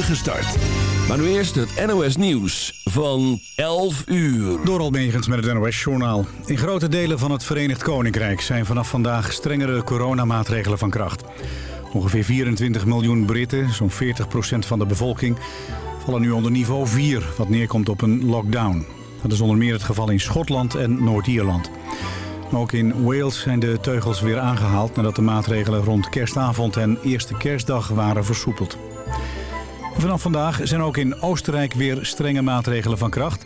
start. Maar nu eerst het NOS Nieuws van 11 uur. Door Almegens met het NOS-journaal. In grote delen van het Verenigd Koninkrijk zijn vanaf vandaag strengere coronamaatregelen van kracht. Ongeveer 24 miljoen Britten, zo'n 40% van de bevolking, vallen nu onder niveau 4, wat neerkomt op een lockdown. Dat is onder meer het geval in Schotland en Noord-Ierland. Ook in Wales zijn de teugels weer aangehaald nadat de maatregelen rond kerstavond en eerste kerstdag waren versoepeld. Vanaf vandaag zijn ook in Oostenrijk weer strenge maatregelen van kracht.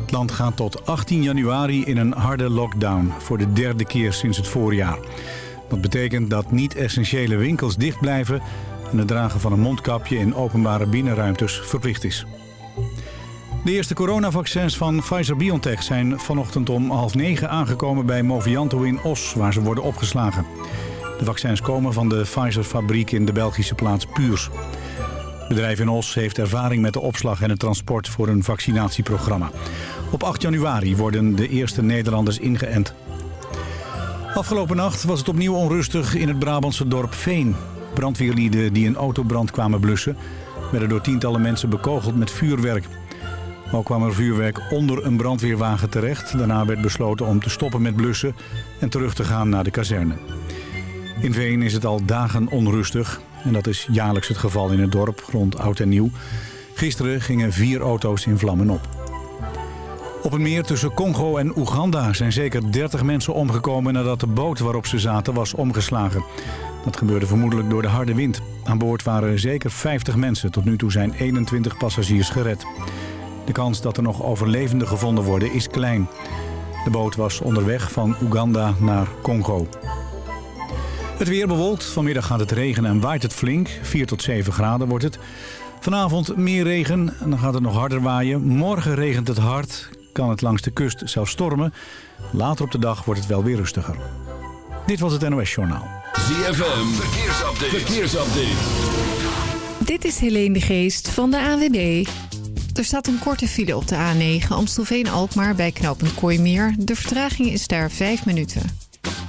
Het land gaat tot 18 januari in een harde lockdown voor de derde keer sinds het voorjaar. Dat betekent dat niet-essentiële winkels dicht blijven en het dragen van een mondkapje in openbare binnenruimtes verplicht is. De eerste coronavaccins van Pfizer-BioNTech zijn vanochtend om half negen aangekomen bij Movianto in Os, waar ze worden opgeslagen. De vaccins komen van de Pfizer-fabriek in de Belgische plaats Puurs. Bedrijf in Os heeft ervaring met de opslag en het transport voor een vaccinatieprogramma. Op 8 januari worden de eerste Nederlanders ingeënt. Afgelopen nacht was het opnieuw onrustig in het Brabantse dorp Veen. Brandweerlieden die een autobrand kwamen blussen... werden door tientallen mensen bekogeld met vuurwerk. Ook kwam er vuurwerk onder een brandweerwagen terecht. Daarna werd besloten om te stoppen met blussen en terug te gaan naar de kazerne. In Veen is het al dagen onrustig. En dat is jaarlijks het geval in het dorp rond Oud en Nieuw. Gisteren gingen vier auto's in vlammen op. Op een meer tussen Congo en Oeganda zijn zeker 30 mensen omgekomen... nadat de boot waarop ze zaten was omgeslagen. Dat gebeurde vermoedelijk door de harde wind. Aan boord waren zeker 50 mensen. Tot nu toe zijn 21 passagiers gered. De kans dat er nog overlevenden gevonden worden is klein. De boot was onderweg van Oeganda naar Congo. Het weer bewolkt. Vanmiddag gaat het regenen en waait het flink. 4 tot 7 graden wordt het. Vanavond meer regen en dan gaat het nog harder waaien. Morgen regent het hard. Kan het langs de kust zelfs stormen. Later op de dag wordt het wel weer rustiger. Dit was het NOS Journaal. ZFM, verkeersupdate. verkeersupdate. Dit is Helene de Geest van de AWB. Er staat een korte file op de A9 Amstelveen-Alkmaar bij knooppunt Kooimeer. De vertraging is daar 5 minuten.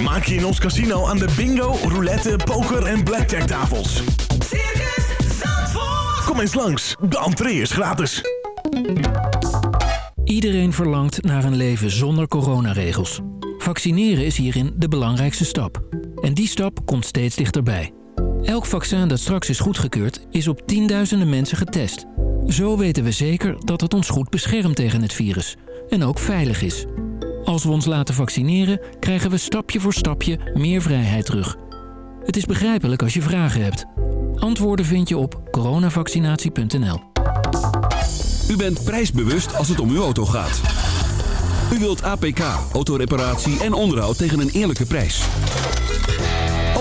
Vermaak je in ons casino aan de bingo, roulette, poker en blackjack tafels. Circus Zandvoort. Kom eens langs, de entree is gratis. Iedereen verlangt naar een leven zonder coronaregels. Vaccineren is hierin de belangrijkste stap. En die stap komt steeds dichterbij. Elk vaccin dat straks is goedgekeurd is op tienduizenden mensen getest. Zo weten we zeker dat het ons goed beschermt tegen het virus. En ook veilig is. Als we ons laten vaccineren, krijgen we stapje voor stapje meer vrijheid terug. Het is begrijpelijk als je vragen hebt. Antwoorden vind je op coronavaccinatie.nl. U bent prijsbewust als het om uw auto gaat. U wilt APK, autoreparatie en onderhoud tegen een eerlijke prijs.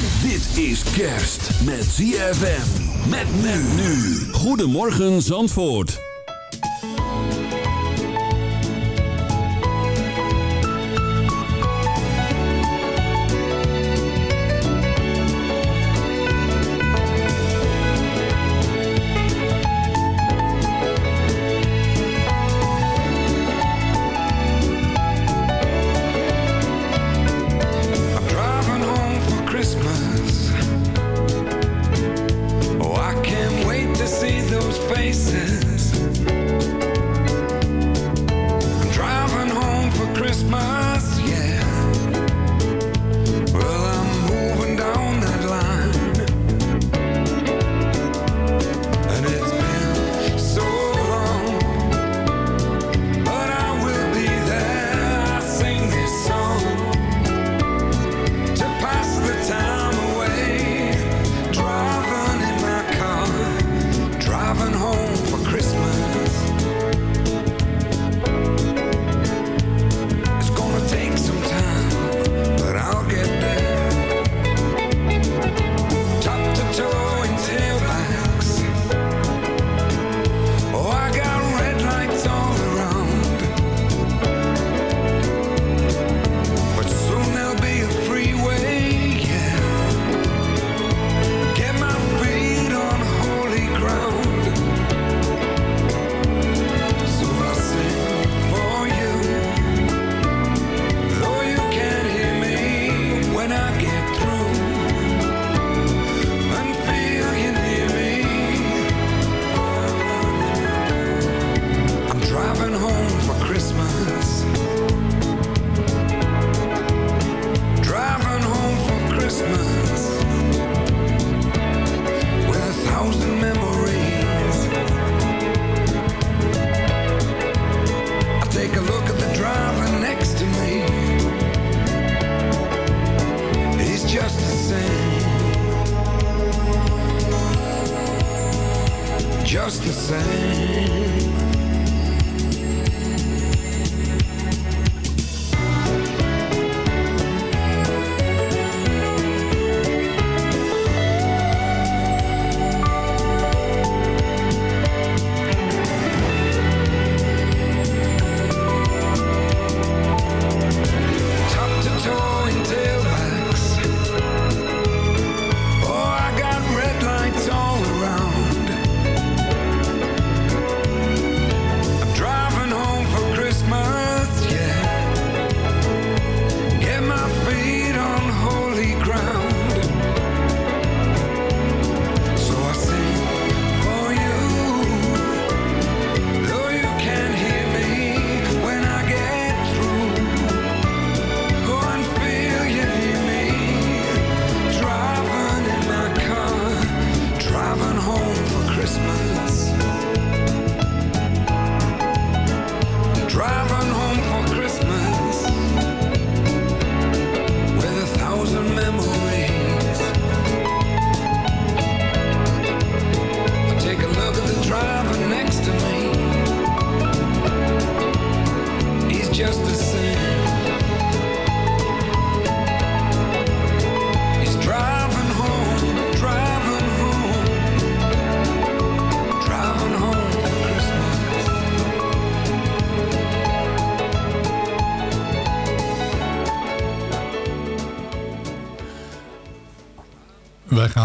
Dit is kerst met ZFM. Met men nu. Goedemorgen Zandvoort. drive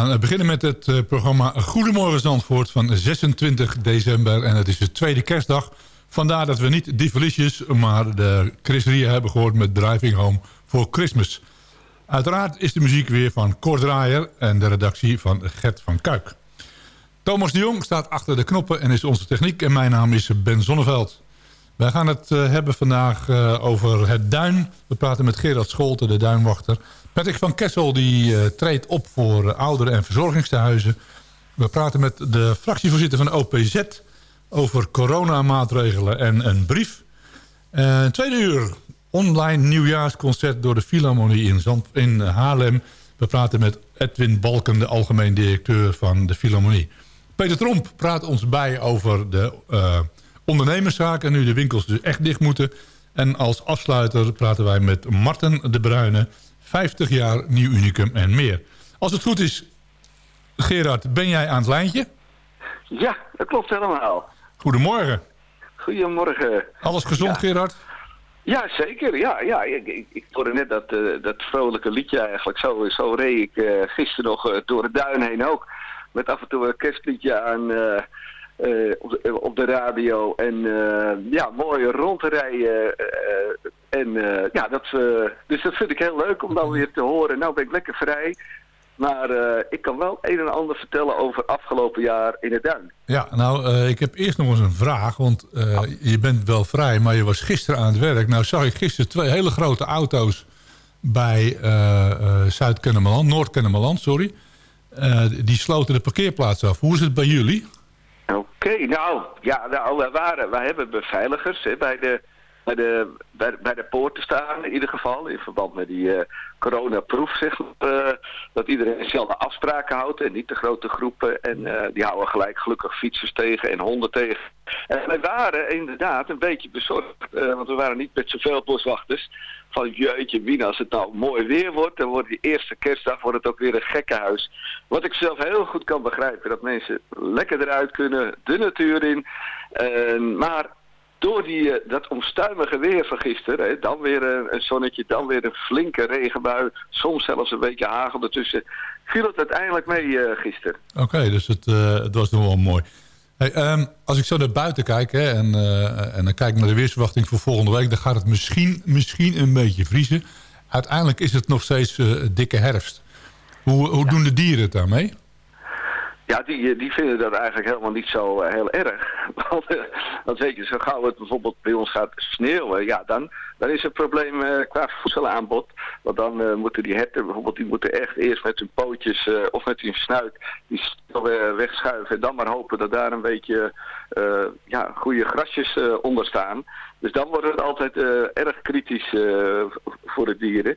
gaan eh, beginnen met het eh, programma Goedemorgen Zandvoort van 26 december. En het is de tweede kerstdag. Vandaar dat we niet Die Felicious, maar de Chris hebben gehoord met Driving Home for Christmas. Uiteraard is de muziek weer van Cor Draaier en de redactie van Gert van Kuik. Thomas de Jong staat achter de knoppen en is onze techniek. En mijn naam is Ben Zonneveld. Wij gaan het eh, hebben vandaag over het duin. We praten met Gerard Scholten, de duinwachter. Patrick van Kessel die eh, treedt op voor eh, ouderen- en verzorgingstehuizen. We praten met de fractievoorzitter van OPZ over coronamaatregelen en een brief. Eh tweede uur, online nieuwjaarsconcert door de Philharmonie in, in Haarlem. We praten met Edwin Balken, de algemeen directeur van de Philharmonie. Peter Tromp praat ons bij over de ondernemerszaken... nu de winkels dus echt dicht moeten. En als afsluiter praten wij met Marten de Bruyne... 50 jaar Nieuw Unicum en meer. Als het goed is, Gerard, ben jij aan het lijntje? Ja, dat klopt helemaal. Goedemorgen. Goedemorgen. Alles gezond, Ja. Gerard? Ja, zeker. Ja, ja. Ik, ik, ik hoorde net dat, eh, dat vrolijke liedje eigenlijk. Zo, zo reed ik eh, gisteren nog eh, door het duin heen ook. Met af en toe een kerstliedje aan eh, eh, op, de, op de radio. En eh, ja, mooi rondrijden. en ja, dat, dus dat vind ik heel leuk om dan weer te horen. Nou ben ik lekker vrij. Maar ik kan wel een en ander vertellen over afgelopen jaar in het duin. Ja, nou, ik heb eerst nog eens een vraag. Want eh, je bent wel vrij, maar je was gisteren aan het werk. Nou zag ik gisteren twee hele grote auto's bij Zuid-Kennemerland, Noord-Kennemerland, sorry. Die sloten de parkeerplaats af. Hoe is het bij jullie? Oké, nou, ja, nou, wij, waren, wij hebben beveiligers hè, bij, de, bij, de, bij, de- bij staan, in ieder geval, in verband met die eh, coronaproef, zeg eh, dat iedereen dezelfde afspraken houdt en niet de grote groepen. En eh, die houden gelijk gelukkig fietsers tegen en honden tegen. En wij waren inderdaad een beetje bezorgd, want we waren niet met zoveel boswachters. Van jeetje, Wien, als het nou mooi weer wordt, dan wordt die eerste kerstdag wordt het ook weer een gekkenhuis. Wat ik zelf heel goed kan begrijpen, dat mensen lekker eruit kunnen, de natuur in. Maar door die, eh, dat omstuimige weer van gisteren, hè, dan weer een, zonnetje, dan weer een flinke regenbui, soms zelfs een beetje hagel ertussen, viel het uiteindelijk mee eh, gisteren. Oké, dus het, eh, het was nog wel mooi. Hey, ehm, als ik zo naar buiten kijk hè, en, eh, en dan kijk naar de weersverwachting voor volgende week... dan gaat het misschien, misschien een beetje vriezen. Uiteindelijk is het nog steeds eh, dikke herfst. Hoe, hoe doen de dieren het daarmee? Ja, die, eh, die vinden dat eigenlijk helemaal niet zo heel erg. Want, want weet je, zo gauw het bijvoorbeeld bij ons gaat sneeuwen, ja, dan, dan is het probleem eh, qua voedselaanbod. Want dan eh, moeten die herten bijvoorbeeld, die moeten echt eerst met hun pootjes eh, of met hun snuit die eh, wegschuiven. En dan maar hopen dat daar een beetje ja, goede grasjes onder staan. Dus dan wordt het altijd erg kritisch voor de dieren.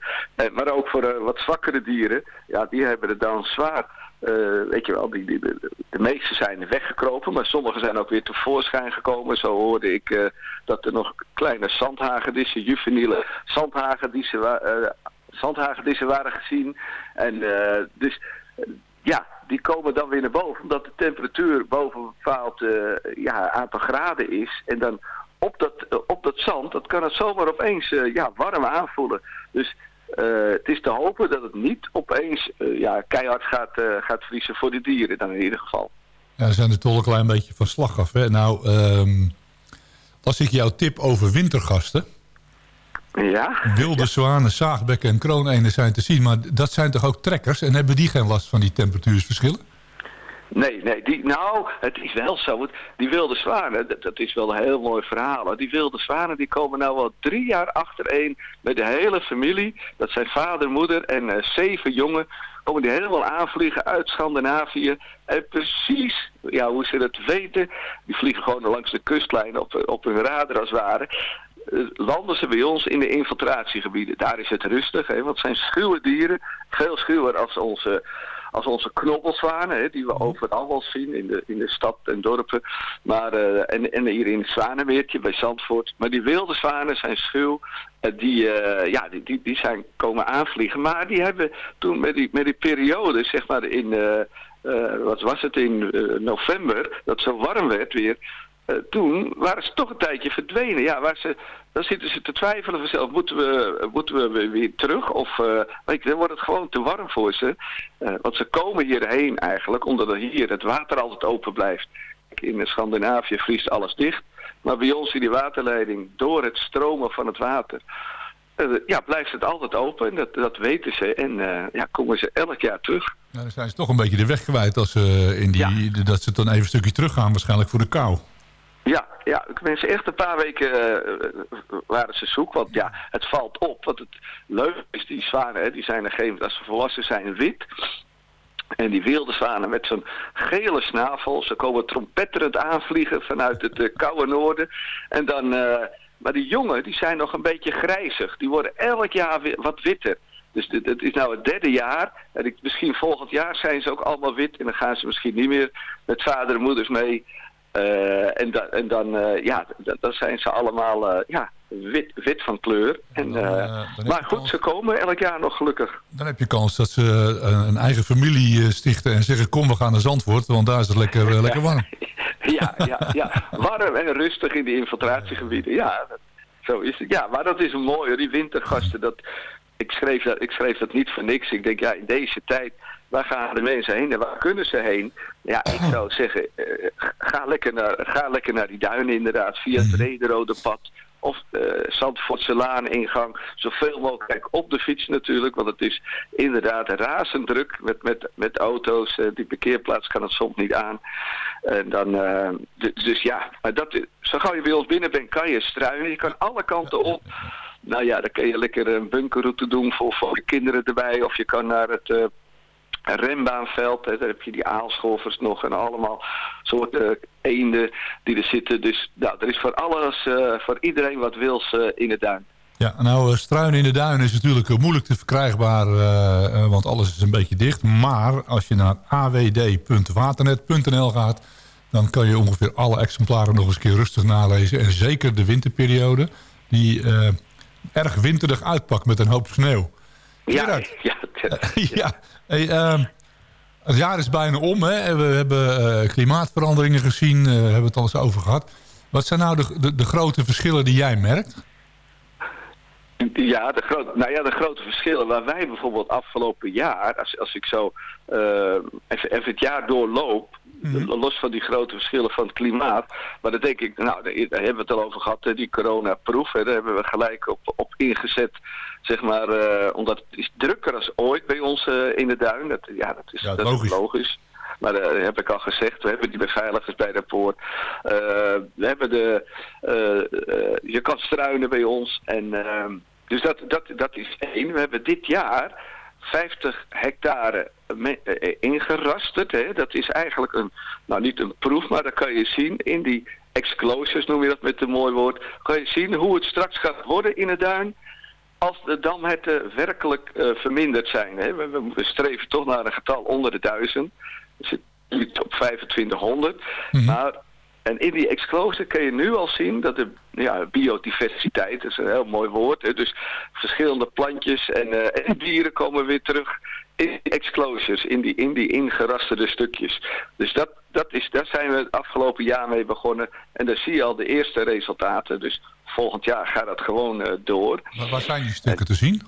Maar ook voor wat zwakkere dieren, ja, die hebben het dan zwaar. Eh, weet je wel, die, die, de, meeste zijn weggekropen, maar sommige zijn ook weer tevoorschijn gekomen. Zo hoorde ik eh, dat er nog kleine zandhagedissen, juveniele zandhagedissen, wa- eh, zandhagedissen waren gezien. En dus ja, die komen dan weer naar boven, omdat de temperatuur boven een bepaald ja, aantal graden is. En dan op dat, op dat zand, dat kan het zomaar opeens ja, warm aanvoelen. Dus eh, het is te hopen dat het niet opeens eh, ja, keihard gaat, eh, gaat vriezen voor de dieren dan in ieder geval. Ja, ze zijn er toch een klein beetje van slag af. Hè? Nou, ehm, als ik jouw tip over wintergasten... Ja? Wilde zwanen, zaagbekken en kroonenen zijn te zien. Maar dat zijn toch ook trekkers? En hebben die geen last van die temperatuursverschillen? Nee, nee, die, nou, het is wel zo. Die wilde zwanen, dat, is wel een heel mooi verhaal. Die wilde zwanen die komen nou al drie jaar achtereen met de hele familie. Dat zijn vader, moeder en eh, zeven jongen. Komen die helemaal aanvliegen uit Scandinavië. En precies, ja, hoe ze dat weten, die vliegen gewoon langs de kustlijn op, op hun radar als het ware. eh, landen ze bij ons in de infiltratiegebieden. Daar is het rustig, hè, want het zijn schuwe dieren. Veel schuwer als onze, als onze knobbelzwanen, hè, die we overal wel zien in de, in de stad en dorpen. Maar, eh, en, en hier in het Zwanenweertje bij Zandvoort. Maar die wilde zwanen zijn schuw. Eh, die, eh, ja, die, die, die zijn komen aanvliegen. Maar die hebben toen met die, met die periode, zeg maar in, wat was het, in november, dat zo warm werd weer. toen waren ze toch een tijdje verdwenen. Ja, waar ze, dan zitten ze te twijfelen vanzelf. Moeten we, moeten we weer terug? Of je, dan wordt het gewoon te warm voor ze. Eh, want ze komen hierheen eigenlijk, omdat er hier het water altijd open blijft. In Scandinavië vriest alles dicht. Maar bij ons in die waterleiding, door het stromen van het water, eh, ja, blijft het altijd open. Dat, dat weten ze. En ja, komen ze elk jaar terug. Nou, dan zijn ze toch een beetje de weg kwijt als ze in die, dat ze dan even een stukje teruggaan waarschijnlijk voor de kou. Ja, ja, mensen echt een paar weken eh, waren ze zoek. Want ja, het valt op. Want het leuke is, die zwanen, die zijn er geen, als ze volwassen zijn, wit. En die wilde zwanen met zo'n gele snavel. Ze komen trompetterend aanvliegen vanuit het eh, koude noorden. En dan, eh, maar die jongen, die zijn nog een beetje grijzig. Die worden elk jaar weer wat witter. Dus het is nou het derde jaar. En ik, misschien volgend jaar zijn ze ook allemaal wit. En dan gaan ze misschien niet meer met vader en moeders mee. Eh, en, da, en dan, eh, ja, da- dan zijn ze allemaal eh, ja, wit, wit van kleur. En, Dan, dan heb maar goed, kans- ze komen elk jaar nog gelukkig. Dan heb je kans dat ze een eigen familie stichten en zeggen kom we gaan naar Zandvoort, want daar is het lekker, lekker warm. Ja, ja, ja. Warm en rustig in die infiltratiegebieden. Ja, dat- zo is het. Ja, maar dat is een mooie, die wintergasten. Dat, ik, schreef dat, ik schreef dat niet voor niks. Ik denk, ja, in deze tijd, waar gaan de mensen heen en waar kunnen ze heen? Ja, ik zou zeggen, eh, ga, lekker naar, ga lekker naar die duinen inderdaad, via het Rederode pad. Of eh Zandvoortse Laan ingang. Zoveel mogelijk op de fiets natuurlijk. Want het is inderdaad razend druk met, met, met auto's. Eh, die parkeerplaats kan het soms niet aan. En dan, dus ja, maar dat, zo gauw je bij ons binnen bent, kan je struinen. Je kan alle kanten op. Nou ja, dan kun je lekker een bunkerroute doen voor, voor de kinderen erbij. Of je kan naar het renbaanveld. Hè, daar heb je die aalscholvers nog en allemaal soorten eenden die er zitten. Dus nou, er is voor alles, eh, voor iedereen wat wils eh, in de duin. Ja, nou, eh, struinen in de duinen is natuurlijk moeilijk te verkrijgbaar, eh, want alles is een beetje dicht. Maar als je naar awd.waternet.nl gaat, dan kan je ongeveer alle exemplaren nog eens een keer rustig nalezen. En zeker de winterperiode, die erg winterig uitpakt met een hoop sneeuw. Ja, ja, ja, hey, ehm, het jaar is bijna om. Hè? We hebben eh, klimaatveranderingen gezien, hebben we het al eens over gehad. Wat zijn nou de, de, de grote verschillen die jij merkt? Ja, de grote, nou ja, de grote verschillen waar wij bijvoorbeeld afgelopen jaar, als, als ik zo eh, even, even het jaar doorloop, los van die grote verschillen van het klimaat, maar dan denk ik, nou, daar, hebben we het al over gehad, hè, die coronaproef, hè, daar hebben we gelijk op, op ingezet, zeg maar, eh, omdat het is drukker als ooit bij ons eh, in de duin. Dat, ja, dat is, Ja, dat is logisch. logisch. Maar eh, dat heb ik al gezegd, we hebben die beveiligers bij de poort. We hebben de, je kan struinen bij ons. En, ehm, dus dat, dat, dat is één. We hebben dit jaar 50 hectare ingerasterd. Hè. Dat is eigenlijk een, nou niet een proef, maar dat kan je zien in die exclosures, noem je dat met een mooi woord. Kan je zien hoe het straks gaat worden in de duin als de damherten werkelijk eh, verminderd zijn. Hè. We, streven toch naar een getal onder de duizend. We zitten nu op 2500. Maar, en in die exclosure kun je nu al zien dat de ja, biodiversiteit, dat is een heel mooi woord. Hè, dus verschillende plantjes en, eh, en dieren komen weer terug in die exclosures, in die, in die ingerasterde stukjes. Dus dat, dat is, daar zijn we het afgelopen jaar mee begonnen. En daar zie je al de eerste resultaten. Dus volgend jaar gaat dat gewoon eh, door. Waar, waar zijn die stukken te zien?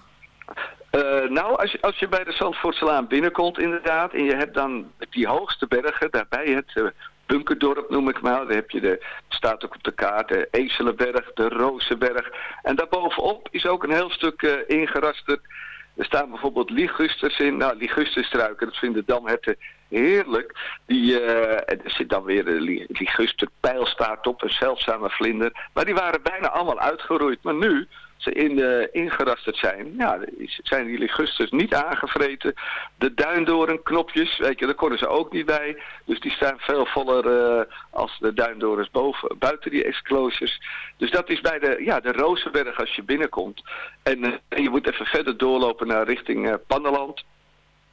Eh, nou, als je, als je bij de Zandvoortselaan binnenkomt inderdaad... en je hebt dan die hoogste bergen, daarbij het eh, bunkerdorp noem ik maar... daar heb je de, staat ook op de kaart de Ezelenberg, de Rozenberg... en daarbovenop is ook een heel stuk ingerasterd. Er staan bijvoorbeeld ligusters in. Nou, ligusterstruiken, dat vinden damherten heerlijk. Die, en er zit dan weer een li- ligusterpijlstaart op, een zeldzame vlinder. Maar die waren bijna allemaal uitgeroeid. Maar nu ze in, eh, ingerasterd zijn, ja, zijn die ligusters niet aangevreten. De duindorenknopjes, weet je, daar konden ze ook niet bij. Dus die staan veel voller eh, als de duindorens boven, buiten die exclosures. Dus dat is bij de, ja, de Rozenberg als je binnenkomt. En, eh, je moet even verder doorlopen naar richting eh Panneland.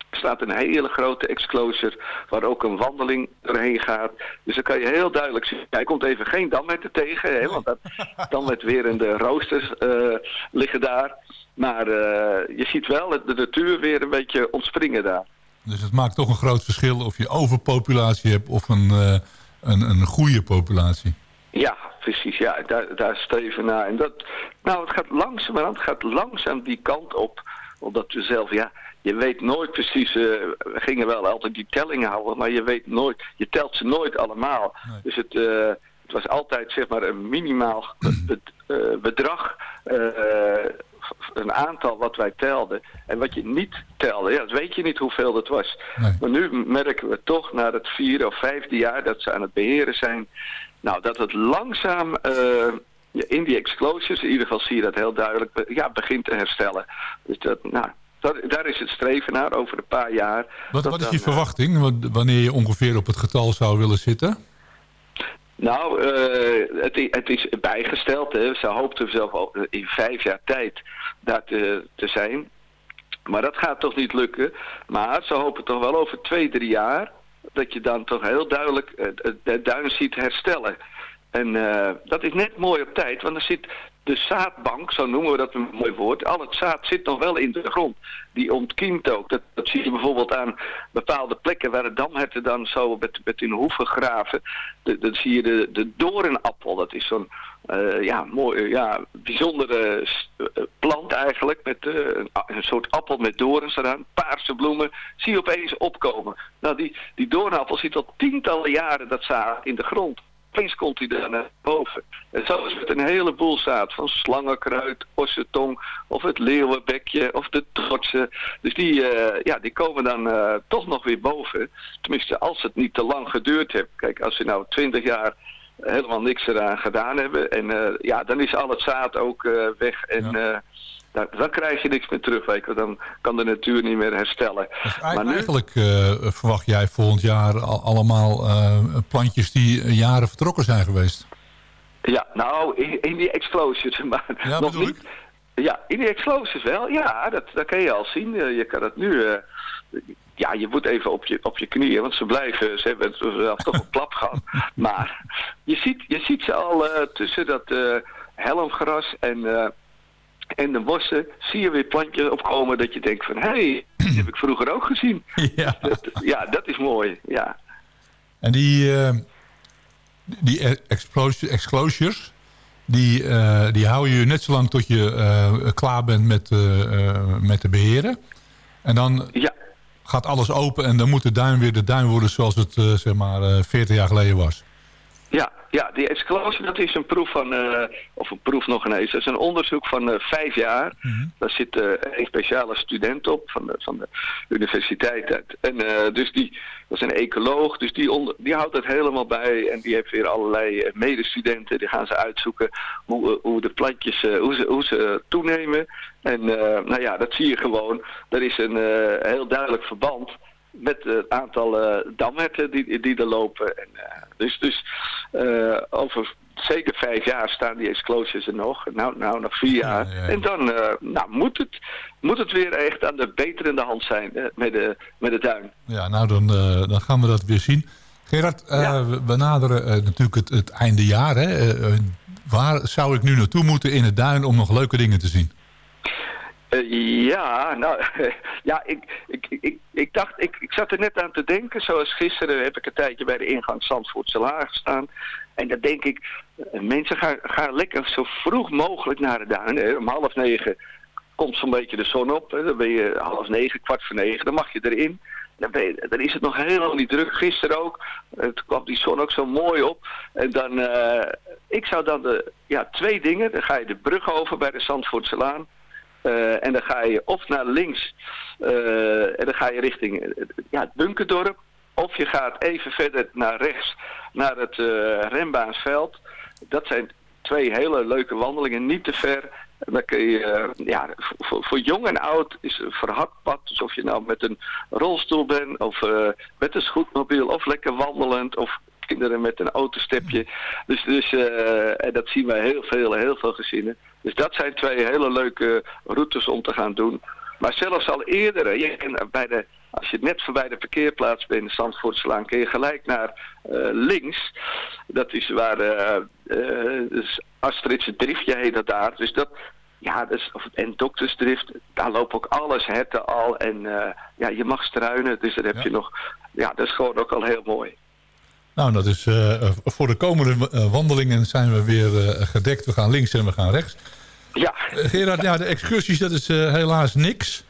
Er staat een hele grote exclosure waar ook een wandeling doorheen gaat. Dus dan kan je heel duidelijk zien. Hij komt even geen dammetten tegen, hè, want dat dammet weer in de roosters eh, liggen daar. Maar eh, je ziet wel de natuur weer een beetje ontspringen daar. Dus het maakt toch een groot verschil of je overpopulatie hebt of een, eh, een, een goede populatie. Ja, precies. Ja, daar, daar streven we naar. En dat, nou, het gaat langzamerhand, het gaat langzaam die kant op. Omdat we zelf, ja, je weet nooit precies. eh, we gingen wel altijd die telling houden, maar je weet nooit, je telt ze nooit allemaal. Nee. Dus het, eh, het was altijd zeg maar een minimaal be- eh, bedrag. een aantal wat wij telden. En wat je niet telde, ja, dat weet je niet hoeveel dat was. Nee. Maar nu merken we toch na het vierde of vijfde jaar dat ze aan het beheren zijn, nou dat het langzaam in die exclosures, in ieder geval zie je dat heel duidelijk, ja, begint te herstellen. Dus dat, nou, dat, daar is het streven naar over een paar jaar. Wat, wat is je eh, verwachting wa- wanneer je ongeveer op het getal zou willen zitten? Nou, eh, het, het is bijgesteld. Hè. Ze hoopten zelf ook in vijf jaar tijd daar te, te zijn. Maar dat gaat toch niet lukken. Maar ze hopen toch wel over twee, drie jaar... dat je dan toch heel duidelijk het, het, het duin ziet herstellen. En eh, dat is net mooi op tijd, want dan zit de zaadbank, zo noemen we dat een mooi woord, al het zaad zit nog wel in de grond. Die ontkiemt ook. Dat, zie je bijvoorbeeld aan bepaalde plekken waar de damherten dan zo met, met hun hoeven graven. Dan zie je de, de doornappel, dat is zo'n eh, ja, mooi, ja, bijzondere eh, plant eigenlijk, met eh, een, een soort appel met dorens eraan, paarse bloemen, zie je opeens opkomen. Nou, die, die doornappel zit al tientallen jaren dat zaad in de grond. Opeens komt hij daar naar boven. En zo is het een heleboel zaad. Van slangenkruid, ossetong, of het leeuwenbekje, of de trotsen. Dus die, eh, ja, die komen dan eh, toch nog weer boven. Tenminste, als het niet te lang geduurd heeft. Kijk, als ze nou twintig jaar helemaal niks eraan gedaan hebben. En eh, ja, dan is al het zaad ook weg. En dan, dan krijg je niks meer terug. Weet je. wel. Dan kan de natuur niet meer herstellen. Dus Maar nu- Eigenlijk eh, verwacht jij volgend jaar al- allemaal eh, plantjes die jaren vertrokken zijn geweest. Ja, nou, in, in die explosies, maar Ja, nog niet. Ja, in die explosies wel. Ja, dat, dat kan je al zien. Eh, Je kan het nu... ja, je moet even op je, op je knieën, want ze blijven... Ze hebben zelf toch een klap gehad. Maar je ziet, je ziet ze al tussen dat helmgras en, en de bossen... zie je weer plantjes opkomen dat je denkt van... Hé, hey, die heb ik vroeger ook gezien. Ja. Dat- ja, dat is mooi, ja. En die, eh, die e- exclosures, die, eh, die hou je net zo lang tot je eh, klaar bent met, met de beheren. En dan Ja, gaat alles open en dan moet de duin weer de duin worden zoals het zeg maar eh 40 jaar geleden was. Ja, ja, die exclusie dat is een proef van, eh, of een proef nog ineens, dat is een onderzoek van eh, vijf jaar. Daar zit eh, een speciale student op van de, van de universiteit. uit. En dus die, dat is een ecoloog, dus die, onder, die houdt het helemaal bij en die heeft weer allerlei medestudenten. Die gaan ze uitzoeken hoe, hoe de plantjes, hoe, ze, hoe ze toenemen. En nou ja, dat zie je gewoon. Er is een heel duidelijk verband met het aantal eh damherten die, die er lopen. En, eh, dus dus eh, over zeker vijf jaar staan die exclosures er nog. Nou, nou nog vier jaar. Ja, ja, ja. En dan nou, moet, het, moet het weer echt aan de beterende hand zijn met, de, met de duin. Ja, nou dan, dan gaan we dat weer zien. Gerard, we, naderen natuurlijk het, het einde jaar. Hè? Waar zou ik nu naartoe moeten in het duin om nog leuke dingen te zien? Eh, ja, nou, ja, ik, ik, ik, ik dacht, ik, ik zat er net aan te denken. Zoals gisteren heb ik een tijdje bij de ingang Zandvoortse Laag gestaan. En dan denk ik, eh, mensen gaan, gaan lekker zo vroeg mogelijk naar de duin. Om half negen komt zo'n beetje de zon op. Hè. Dan ben je half negen, kwart voor negen, dan mag je erin. Dan, dan is het nog helemaal niet druk. Gisteren ook. Toen kwam die zon ook zo mooi op. En dan, eh, ik zou dan de, ja, twee dingen. Dan ga je de brug over bij de Zandvoortse Laan. Eh, en dan ga je of naar links eh, en dan ga je richting eh, ja, het Bunkerdorp. Of je gaat even verder naar rechts naar het Rembaansveld. Dat zijn twee hele leuke wandelingen, niet te ver. Dan kun je, ja, voor, jong en oud is een verhakpad. Dus of je nou met een rolstoel bent, of met een scootmobiel, of lekker wandelend, of kinderen met een autostepje. Dus, dus en dat zien wij heel veel, heel veel gezinnen. Dus dat zijn twee hele leuke routes om te gaan doen. Maar zelfs al eerder, je bij de, als je net voorbij de parkeerplaats bent Zandvoortslaan, kun je gelijk naar eh, links. Dat is waar eh eh, dus Astridse driftje heet dat daar. Dus dat, ja, dus, of, en doktersdrift, daar loopt ook alles herten al. En ja, je mag struinen, dus dan heb Ja. je nog... Ja, dat is gewoon ook al heel mooi. Nou, dat is voor de komende wandelingen zijn we weer gedekt. We gaan links en we gaan rechts. Ja, Eh, Gerard, ja, de excursies, dat is eh, helaas niks.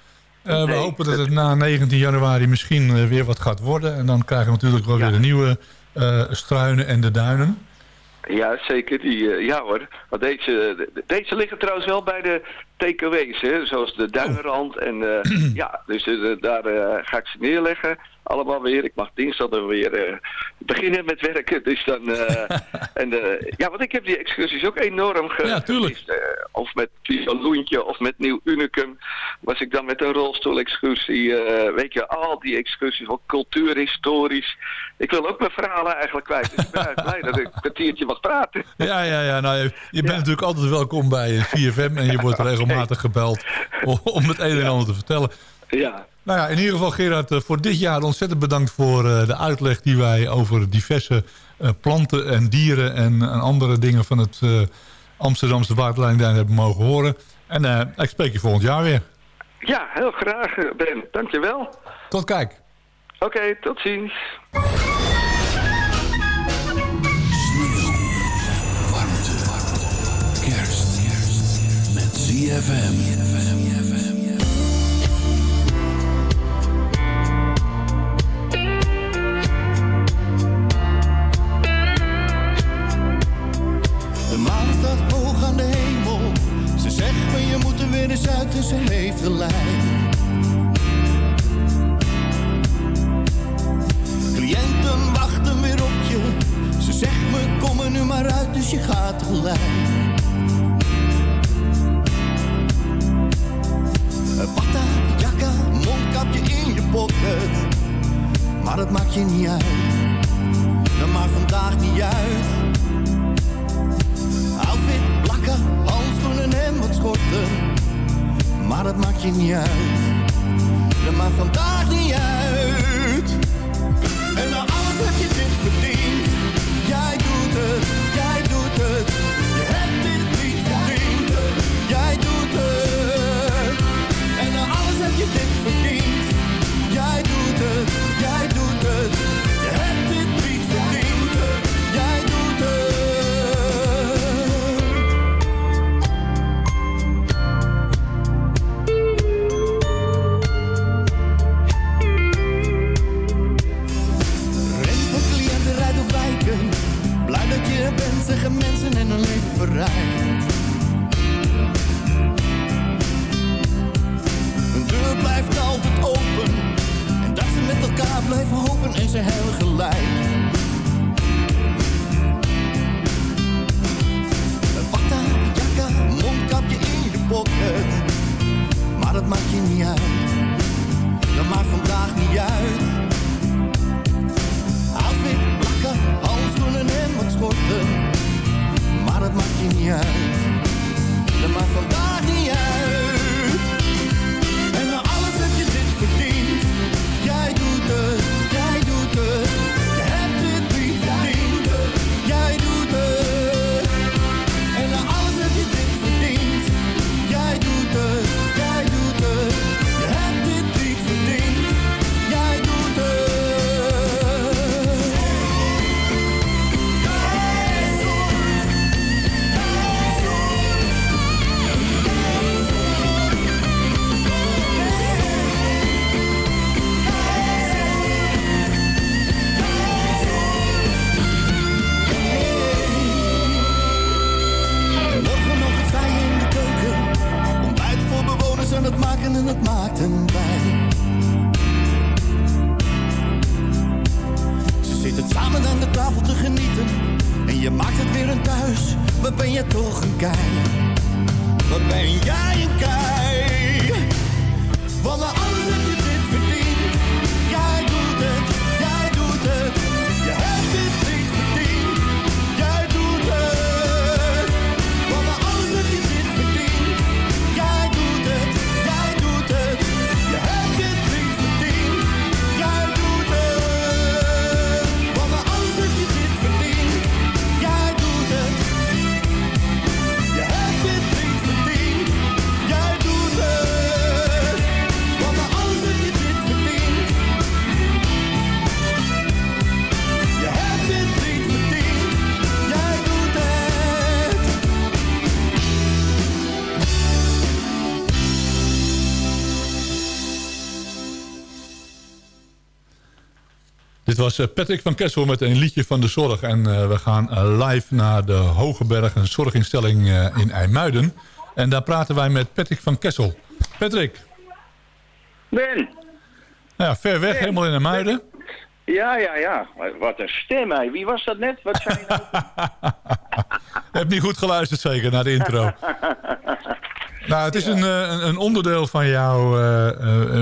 Eh, we hopen dat het na 19 januari misschien weer wat gaat worden. En dan krijgen we natuurlijk wel Ja. weer de nieuwe struinen en de duinen. Ja, zeker. Die, ja hoor. Want deze, de- deze liggen trouwens wel bij de TKW's, hè? zoals de Duinrand. En eh, ja, dus eh, daar eh, ga ik ze neerleggen. Allemaal weer. Ik mag dinsdag dan weer beginnen met werken. Dus dan, en, ja, want ik heb die excursies ook enorm ge Ja, gemist, of met Loentje of met Nieuw Unicum. Was ik dan met een rolstoel-excursie. weet je, al die excursies van cultuurhistorisch. Ik wil ook mijn verhalen eigenlijk kwijt. Dus ik ben blij dat ik een kwartiertje mag praten. Ja, ja, ja. Nou, je, je bent natuurlijk altijd welkom bij 4FM. En je wordt regelmatig gebeld om- het een en ander te vertellen. Ja, Nou ja, in ieder geval Gerard, eh, voor dit jaar ontzettend bedankt voor eh, de uitleg die wij over diverse eh, planten en dieren en, andere dingen van het Amsterdamse waterleidingduin hebben mogen horen. En ik spreek je volgend jaar weer. ja heel graag Ben. Dankjewel. Tot kijk. Oké, tot ziens. ZFM. Dit was eh, Patrick van Kessel met een liedje van de zorg. En eh, we gaan eh, live naar de Hogeberg, een zorginstelling in IJmuiden. En daar praten wij met Patrick van Kessel. Patrick, Ben, nou ja, ver weg, helemaal in IJmuiden. ja, ja, ja. Wat een stem, hè. Wie was dat net? Wat zei je nou? Je hebt niet goed geluisterd zeker naar de intro. nou, het is een, een, een onderdeel van, jou,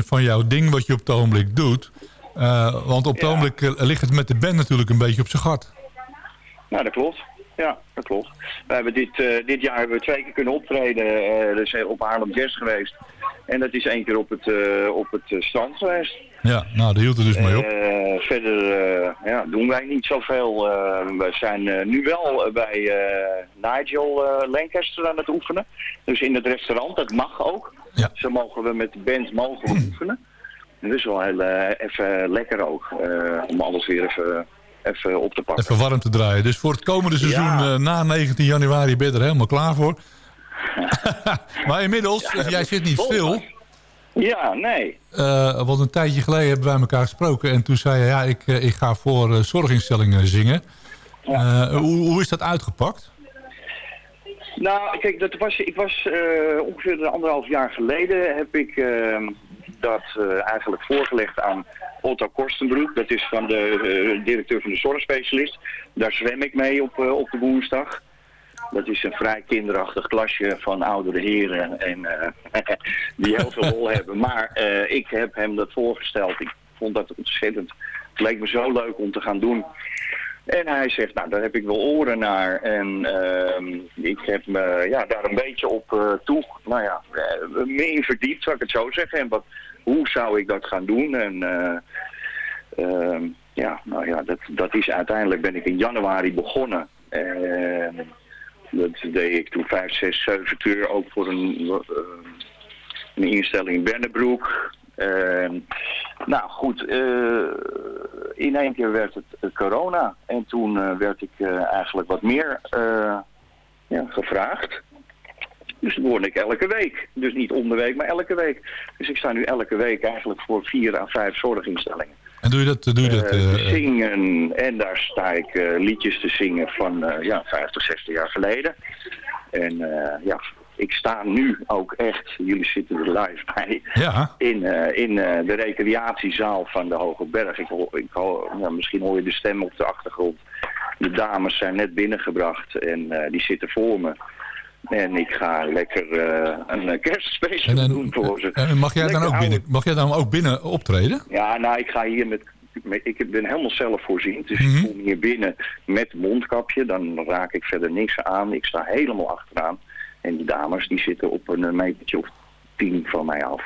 van jouw ding wat je op het ogenblik doet. Eh, want op het Ja. ogenblik eh, ligt het met de band natuurlijk een beetje op zijn gat. Nou, dat klopt. Ja, dat klopt. We hebben dit, eh, dit jaar hebben we twee keer kunnen optreden. eh dus op Haarlem Jazz geweest. En dat is één keer op het, op het strand geweest. Ja, nou, daar hield het dus mee op. Verder ja, doen wij niet zoveel. We zijn nu wel bij Nigel Lancaster aan het oefenen. Dus in het restaurant, dat mag ook. Ja. Zo mogen we met de band mogen oefenen. En dat is wel heel eh, even lekker ook. eh, om alles weer even, even op te pakken. Even warm te draaien. Dus voor het komende seizoen Ja. eh, na 19 januari ben je er helemaal klaar voor. maar inmiddels, Ja, jij zit niet stil. Ja, nee. Want een tijdje geleden hebben wij elkaar gesproken. En toen zei je, ja, ik, ik ga voor zorginstellingen zingen. Hoe, hoe is dat uitgepakt? Nou, kijk, dat was, ik was ongeveer anderhalf jaar geleden heb ik eh, dat eh, eigenlijk voorgelegd aan Otto Korstenbroek. Dat is van de eh, directeur van de zorgspecialist. Daar zwem ik mee op, eh, op de woensdag. Dat is een vrij kinderachtig klasje van oudere heren en, die heel veel lol hebben. Maar ik heb hem dat voorgesteld. Ik vond dat ontzettend. Het leek me zo leuk om te gaan doen. En hij zegt, nou, daar heb ik wel oren naar. En ehm, ik heb me ja, daar een beetje op eh, toe, nou ja, eh, me in verdiept, zou ik het zo zeggen. En wat, hoe zou ik dat gaan doen? En eh, ehm, ja, nou ja, dat, dat is uiteindelijk ben ik in januari begonnen. En dat deed ik toen vijf, zes, zeven keer ook voor een, een instelling in Bennebroek. Ehm, nou goed, eh, in één keer werd het eh, corona. En toen eh, werd ik eigenlijk wat meer ja, gevraagd. Dus dan word ik elke week. Dus niet om de week, maar elke week. Dus ik sta nu elke week eigenlijk voor vier à vijf zorginstellingen. En doe je dat? Doe je dat te zingen. En daar sta ik liedjes te zingen van eh, ja, 50, 60 jaar geleden. En ja, ik sta nu ook echt, jullie zitten er live bij, ja, in, eh, in eh, de recreatiezaal van de Hoge Berg. Ik, ik ja, misschien hoor je de stem op de achtergrond. De dames zijn net binnengebracht en eh, die zitten voor me. En ik ga lekker een kerstspecial en, en, doen voor ze. en mag, jij dan ook binnen, mag jij dan ook binnen optreden? ja, nou, ik ga hier met... Ik ben helemaal zelfvoorziend, dus Mhm. ik kom hier binnen met mondkapje. Dan raak ik verder niks aan. Ik sta helemaal achteraan. En die dames die zitten op een metertje of tien van mij af.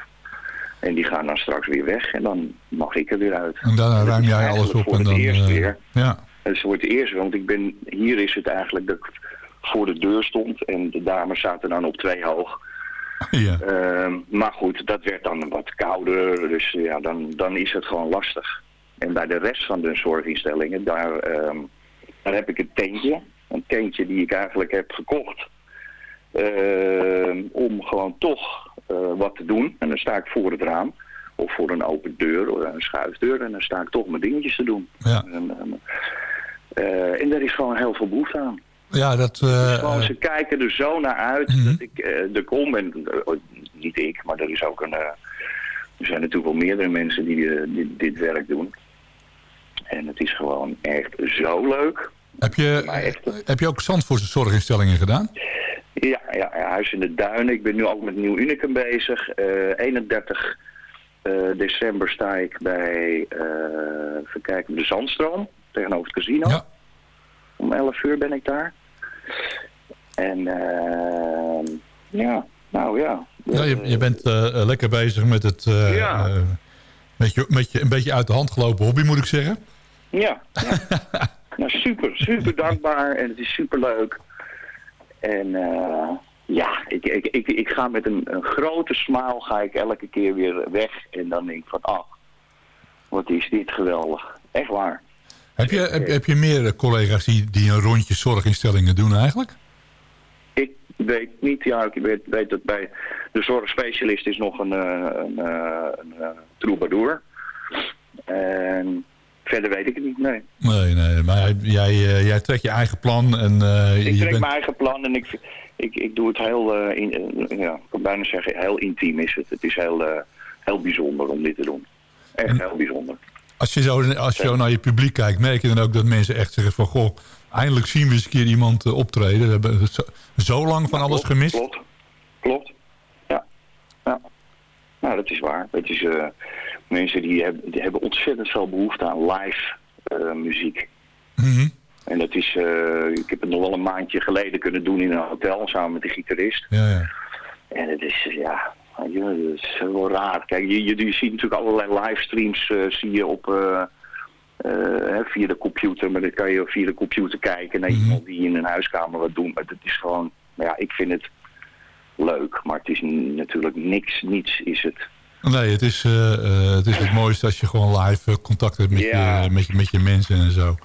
En die gaan dan straks weer weg en dan mag ik er weer uit. En daarna Dat ruim jij alles op voor en het dan... eerst eh, weer. ja. Het is voor het eerst, want ik ben, hier is het eigenlijk dat ik voor de deur stond en de dames zaten dan op twee hoog. ja. Ehm, maar goed, dat werd dan wat kouder, dus ja, dan, dan is het gewoon lastig. En bij de rest van de zorginstellingen, daar, ehm, daar heb ik een tentje. Een tentje die ik eigenlijk heb gekocht. Ehm, om gewoon toch eh, wat te doen. En dan sta ik voor het raam. Of voor een open deur, of een schuifdeur. En dan sta ik toch mijn dingetjes te doen. Ja. En, en, eh, en daar is gewoon heel veel behoefte aan. ja, dat... eh, Gewoon, ze kijken er zo naar uit Mhm. dat ik eh, er kom. En, niet ik, maar er is ook een... er zijn natuurlijk wel meerdere mensen die dit, dit werk doen. En het is gewoon echt zo leuk. heb, je, echt, heb je ook Zandvoortse zorginstellingen gedaan? Ja, ja, Huis in de Duinen. Ik ben nu ook met Nieuw Unicum bezig. Eh 31 eh, december sta ik bij, eh even kijken, de Zandstroom. Tegenover het casino. Ja. Om 11 uur ben ik daar. En eh, ja, nou ja. Ja, je, je bent eh, eh, lekker bezig met het... eh, Ja. eh, met, je, met je een beetje uit de hand gelopen hobby, moet ik zeggen. Ja, ja. nou, super, super dankbaar en het is super leuk. En eh, ja, ik, ik, ik, ik ga met een, een grote smile ga ik elke keer weer weg. En dan denk ik van, ach, wat is dit geweldig. Echt waar. Heb je, heb, heb je meer eh, collega's die, die een rondje zorginstellingen doen eigenlijk? Ik weet niet, ja, ik weet, weet dat bij de zorgspecialist is nog een, eh, een, een, eh, troubadour. En verder weet ik het niet, nee. Nee, nee, maar jij, jij, eh, jij trekt je eigen plan en eh, Ik trek bent... mijn eigen plan en ik, ik, ik doe het heel, eh, in, ja, ik kan bijna zeggen, heel intiem is het. Het is heel, heel bijzonder om dit te doen. Echt heel bijzonder. Als je, zo, als je zo naar je publiek kijkt, merk je dan ook dat mensen echt zeggen van... Goh, eindelijk zien we eens een keer iemand optreden. We hebben zo, zo lang van alles klopt, gemist. Klopt, klopt. Ja. ja. Nou, dat is waar. Het is, mensen die hebben, die hebben ontzettend veel behoefte aan live eh, muziek. Mhm. En dat is, eh, ik heb het nog wel een maandje geleden kunnen doen in een hotel samen met de gitarist. Ja, ja. En het is, ja, weet je, het is wel raar. Kijk, je, je, je ziet natuurlijk allerlei livestreams eh, zie je op, eh, eh, via de computer. Maar dan kan je via de computer kijken naar iemand die in een huiskamer wat doet. Maar het is gewoon, ja, ik vind het leuk. Maar het is natuurlijk niks, niets is het. Nee, het is, eh, eh, het is het mooiste als je gewoon live eh, contact hebt met, Ja. je, met, je, met je mensen en zo.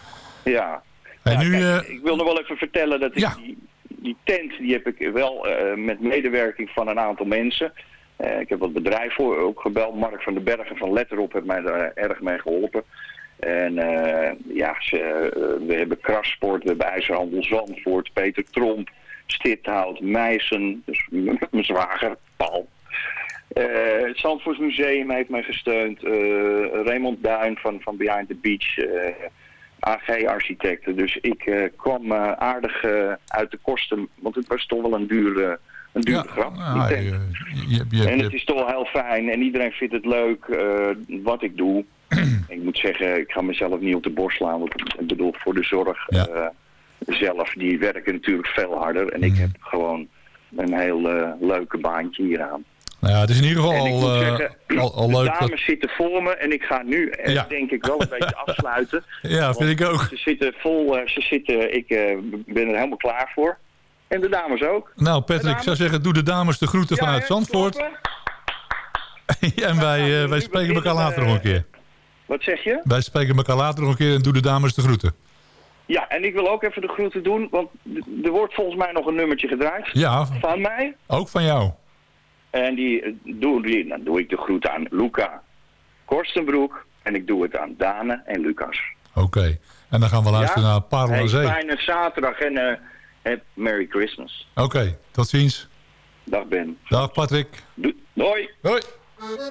Ja. En Ja, nu, kijk, ik wil nog wel even vertellen dat ik Ja. die, die tent, die heb ik wel met medewerking van een aantal mensen. Ik heb wat bedrijf voor ook gebeld. Mark van den Bergen van Letterop heeft mij daar erg mee geholpen. En ja, ze, we hebben Krasport, we hebben IJzerhandel Zandvoort, Peter Tromp, Stithout, Meissen, dus mijn zwager, Paul. Eh, het Zandvoorts Museum heeft mij gesteund. Eh, Raymond Duin van, van Behind the Beach. eh, AG-architecten. Dus ik kwam aardig uit de kosten. Want het was toch wel een dure, een dure ja, grap. nou, die je, tent. je, je, en het is toch wel heel fijn. En iedereen vindt het leuk wat ik doe. ik moet zeggen, ik ga mezelf niet op de borst slaan. Want ik bedoel, voor de zorg Ja. zelf, die werken natuurlijk veel harder. En ik Mhm. heb gewoon een heel leuke baantje hieraan. Nou ja, het is in ieder geval al, eh, zeggen, al, al de leuk. dames Dat, zitten voor me en ik ga nu Ja. denk ik wel een beetje afsluiten. ja, vind ik ook. Ze zitten vol, eh, ze zitten, ik eh, ben er helemaal klaar voor. En de dames ook. Nou, Patrick, ik zou zeggen, doe de dames de groeten vanuit Zandvoort. en wij, nu wij spreken elkaar later nog een keer. Wat zeg je? Wij spreken elkaar later nog een keer en doe de dames de groeten. Ja, en ik wil ook even de groeten doen, want er wordt volgens mij nog een nummertje gedraaid Ja, van mij. ook van jou. En die, eh, doe, die, dan doe ik de groet aan Luca Korstenbroek. En ik doe het aan Dane en Lucas. Oké. En dan gaan we luisteren naar Parel aan Zee. fijne zaterdag en eh, heb Merry Christmas. Oké, tot ziens. Dag Ben. Dag Patrick. Doei. Doei. Hoi. Doe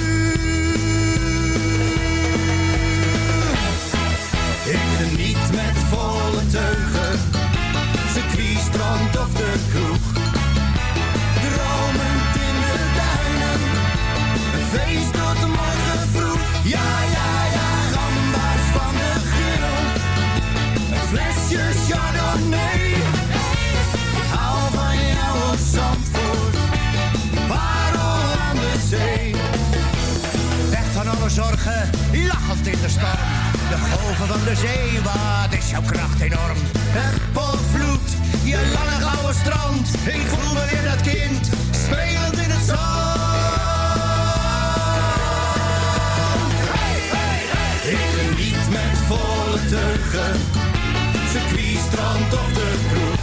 De golven van de zee, wat is jouw kracht enorm. Het volvloed, je lange gouden strand. Ik voel me weer dat kind, spelend in het zand. Ik geniet met volle circuit, strand of de kroeg.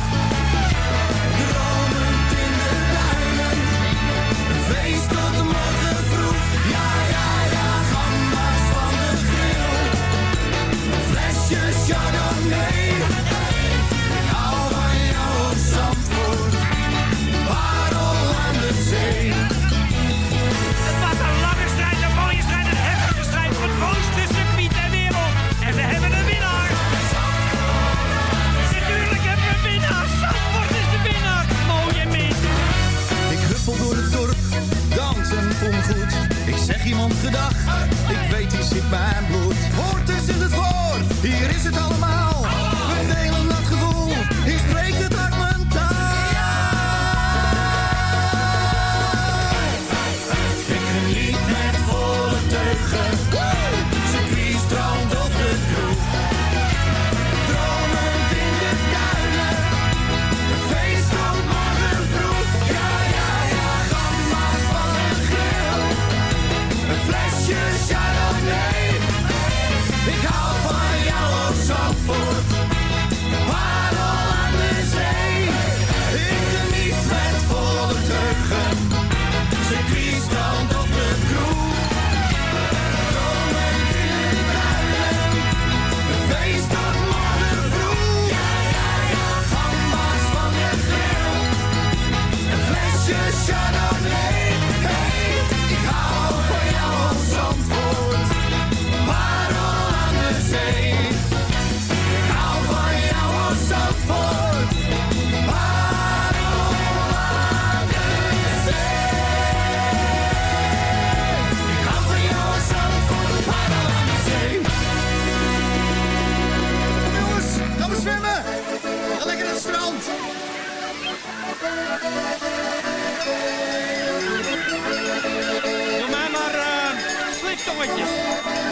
Sliptongetjes.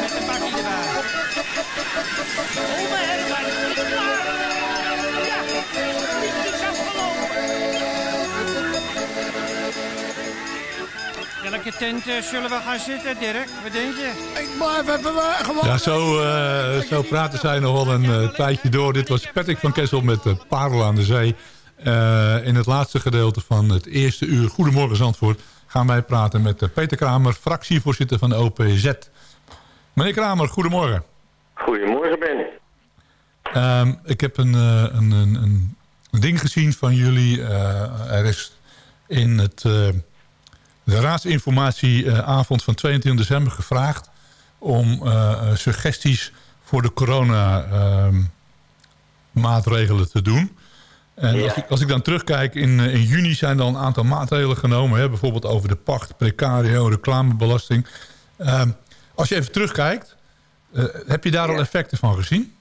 Met een bakje erbij. Oma Herman, het is klaar. Ja, het is afgelopen. Welke tent eh, zullen we gaan zitten, Dirk? Wat denk je? Ik blijf even gewoon... Ja, zo, eh, zo praten zij nog wel een eh, tijdje door. Dit was Patrick van Kessel met uh, Parel aan de Zee. Eh, in het laatste gedeelte van het eerste uur Goedemorgen Zandvoort... gaan wij praten met eh, Peter Kramer, fractievoorzitter van de OPZ. Meneer Kramer, goedemorgen. Goedemorgen, Ben. Ehm, ik heb een, eh, een, een, een ding gezien van jullie. Eh, er is in het, de raadsinformatieavond van 22 december gevraagd... om suggesties voor de corona ehm, maatregelen te doen. En als, ik, als ik dan terugkijk, in, eh, in juni zijn er al een aantal maatregelen genomen. Hè? Bijvoorbeeld over de pacht, precario, reclamebelasting. Ehm, als je even terugkijkt, eh, heb je daar al effecten van gezien?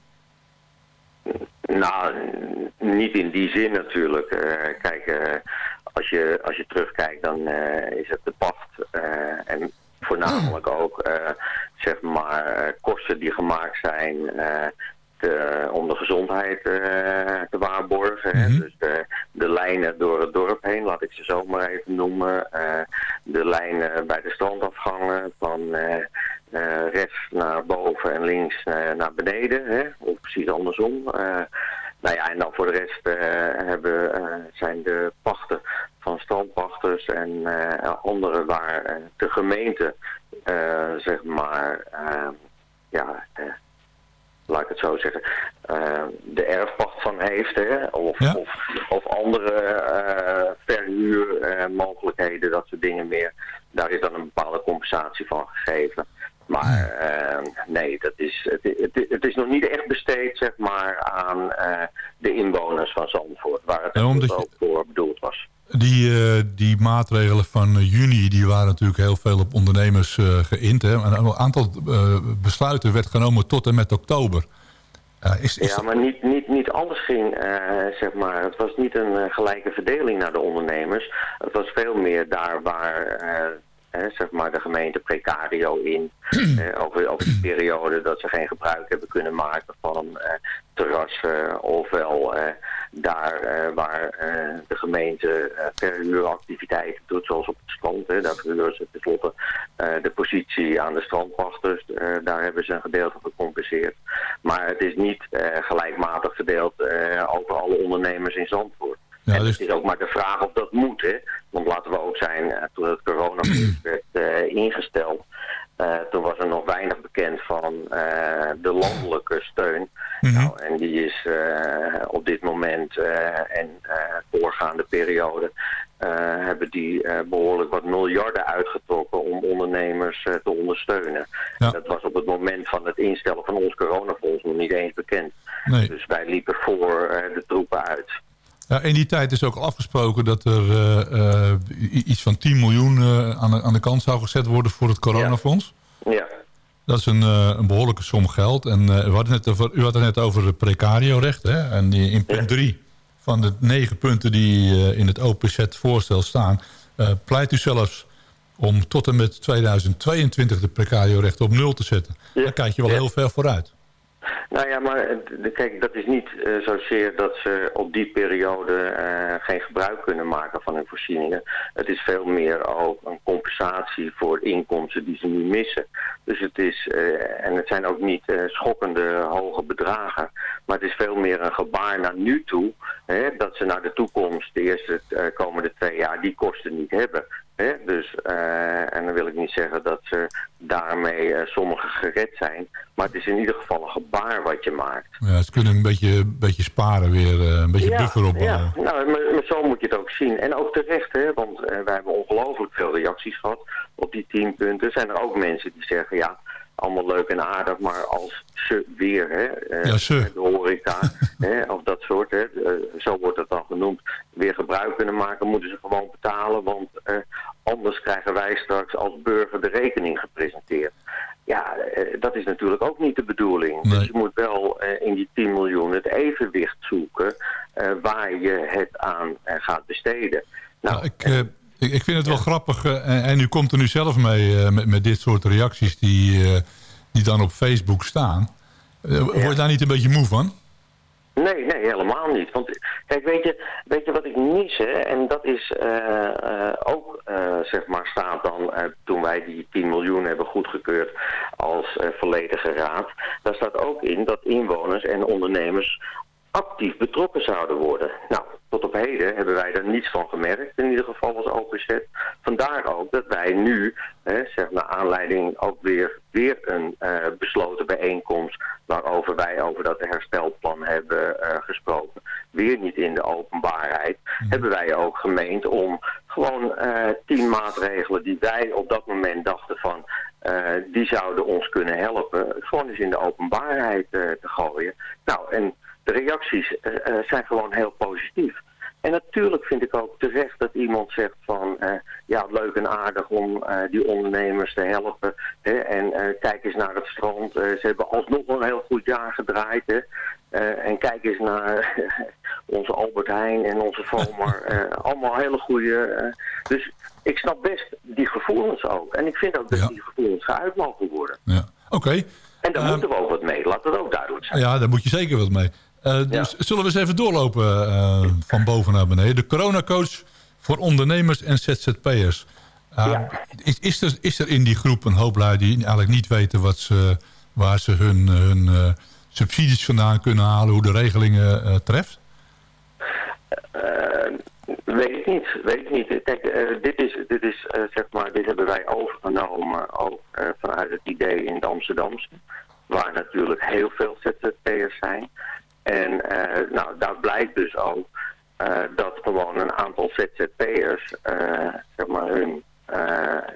Nou, niet in die zin natuurlijk. Eh, kijk, als, je, als je terugkijkt, dan is het de pacht. en voornamelijk ook, eh, zeg maar, kosten die gemaakt zijn te- om de gezondheid eh, te waarborgen. hè. Dus de, de lijnen door het dorp heen, laat ik ze zo maar even noemen. Eh, de lijnen bij de strandafgangen van... eh, eh, rechts naar boven en links eh, naar beneden, hè? of precies andersom. Eh, nou ja, en dan voor de rest eh, hebben, eh, zijn de pachten van strandpachters en eh, anderen waar eh, de gemeente, eh, zeg maar, eh, ja, eh, laat ik het zo zeggen, eh, de erfpacht van heeft, hè? Of, of, of andere eh verhuurmogelijkheden, dat soort dingen meer. Daar is dan een bepaalde compensatie van gegeven. Maar eh, nee, dat is, het, het, het is nog niet echt besteed zeg maar, aan eh, de inwoners van Zandvoort, waar het ook voor bedoeld was. Die, eh, die maatregelen van juni die waren natuurlijk heel veel op ondernemers geïnt. Hè? En Een aantal besluiten werd genomen tot en met oktober. Is, is Ja, maar niet, niet, niet alles ging, zeg maar. Het was niet een gelijke verdeling naar de ondernemers. Het was veel meer daar waar hè, zeg maar de gemeente precario in. eh, over, over de periode dat ze geen gebruik hebben kunnen maken van eh, terrassen. Ofwel eh, daar eh, waar eh, de gemeente eh, verhuuractiviteiten doet, zoals op het strand. Hè, daar verhuren ze tenslotte eh, de positie aan de strandwachters. Eh, daar hebben ze een gedeelte gecompenseerd. Maar het is niet eh, gelijkmatig verdeeld eh, over alle ondernemers in Zandvoort. En het is ook maar de vraag of dat moet. Hè? Want laten we ook zijn, eh, toen het coronavirus werd eh, ingesteld... eh, toen was er nog weinig bekend van de landelijke steun. nou, en die is op dit moment en voorgaande periode... hebben die eh, behoorlijk wat miljarden uitgetrokken om ondernemers te ondersteunen. Dat was op het moment van het instellen van ons coronafonds nog niet eens bekend. Nee. Dus wij liepen voor de troepen uit. Ja, in die tijd is ook al afgesproken dat er eh, eh, iets van 10 miljoen eh, aan, de, aan de kant zou gezet worden voor het coronafonds. Ja. Dat is een, een behoorlijke som geld. En u, had het net over, u had het net over het precario-recht. En die, in punt 3 van de negen punten die in het OPZ-voorstel staan... pleit u zelfs om tot en met 2022 de precario-rechten op nul te zetten. Dan kijk je wel heel ver vooruit. Nou ja, maar eh, kijk, dat is niet eh, zozeer dat ze op die periode eh, geen gebruik kunnen maken van hun voorzieningen. Het is veel meer ook een compensatie voor inkomsten die ze nu missen. Dus het is, en het zijn ook niet schokkende hoge bedragen, maar het is veel meer een gebaar naar nu toe. Hè, dat ze naar de toekomst, de eerste komende twee jaar, die kosten niet hebben. Hè? Dus, eh, en dan wil ik niet zeggen dat ze daarmee eh, sommigen gered zijn. Maar het is in ieder geval een gebaar wat je maakt. Ja, ze kunnen een beetje, beetje sparen weer, eh, een beetje buffer opbouwen. Ja, nou, maar, maar zo moet je het ook zien. En ook terecht, hè, want wij hebben ongelooflijk veel reacties gehad op die tien punten. Zijn er ook mensen die zeggen, ja, allemaal leuk en aardig, maar als ze weer, hè, eh, Ja, ze. de horeca, hè, of dat soort, hè, eh, zo wordt het dan genoemd, weer gebruik kunnen maken, moeten ze gewoon betalen, want eh, anders krijgen wij straks als burger de rekening gepresenteerd. Ja, eh, dat is natuurlijk ook niet de bedoeling. Dus je moet wel eh, in die 10 miljoen het evenwicht zoeken waar je het aan gaat besteden. Nou, Ik, eh, ik, ik vind het wel grappig. eh, en, en u komt er nu zelf mee eh, met, met dit soort reacties die, eh, die dan op Facebook staan. Word je daar niet een beetje moe van? Nee, nee, helemaal niet. Want kijk, weet je, weet je wat ik mis, hè? En dat is ook, zeg maar, staat dan toen wij die 10 miljoen hebben goedgekeurd als volledige raad. Daar staat ook in dat inwoners en ondernemers actief betrokken zouden worden. Nou, tot op heden hebben wij daar niets van gemerkt, in ieder geval als OPZ. Vandaar ook dat wij nu, hè, zeg naar aanleiding ook weer, weer een eh, besloten bijeenkomst, waarover wij over dat herstelplan hebben eh, gesproken, weer niet in de openbaarheid, hebben wij ook gemeend om gewoon eh, tien maatregelen die wij op dat moment dachten van, die zouden ons kunnen helpen, gewoon eens in de openbaarheid te gooien. Nou, en de reacties eh, eh, zijn gewoon heel positief. En natuurlijk vind ik ook terecht dat iemand zegt van... eh, ja, leuk en aardig om die ondernemers te helpen. Hè, en kijk eens naar het strand. Ze hebben alsnog een heel goed jaar gedraaid. Hè. En kijk eens naar onze Albert Heijn en onze Vomar. Allemaal hele goede... dus ik snap best die gevoelens ook. En ik vind ook dat die gevoelens geuit mogen worden. Oké. En daar moeten we ook wat mee. Laat dat ook duidelijk zijn. Ja, daar moet je zeker wat mee. Eh, dus zullen we eens even doorlopen eh, van boven naar beneden. De coronacoach voor ondernemers en ZZP'ers. Uh, is, is, er, is er in die groep een hoop lui die eigenlijk niet weten wat ze, waar ze hun, hun eh, subsidies vandaan kunnen halen, hoe de regelingen eh, treft? Eh, weet ik niet, weet ik niet. Kijk, eh, dit is, dit is eh, zeg maar, dit hebben wij overgenomen ook eh, vanuit het idee in het Amsterdamse, waar natuurlijk heel veel ZZP'ers zijn. En eh, nou, daar blijkt dus ook eh, dat gewoon een aantal ZZP'ers, eh, zeg maar, hun,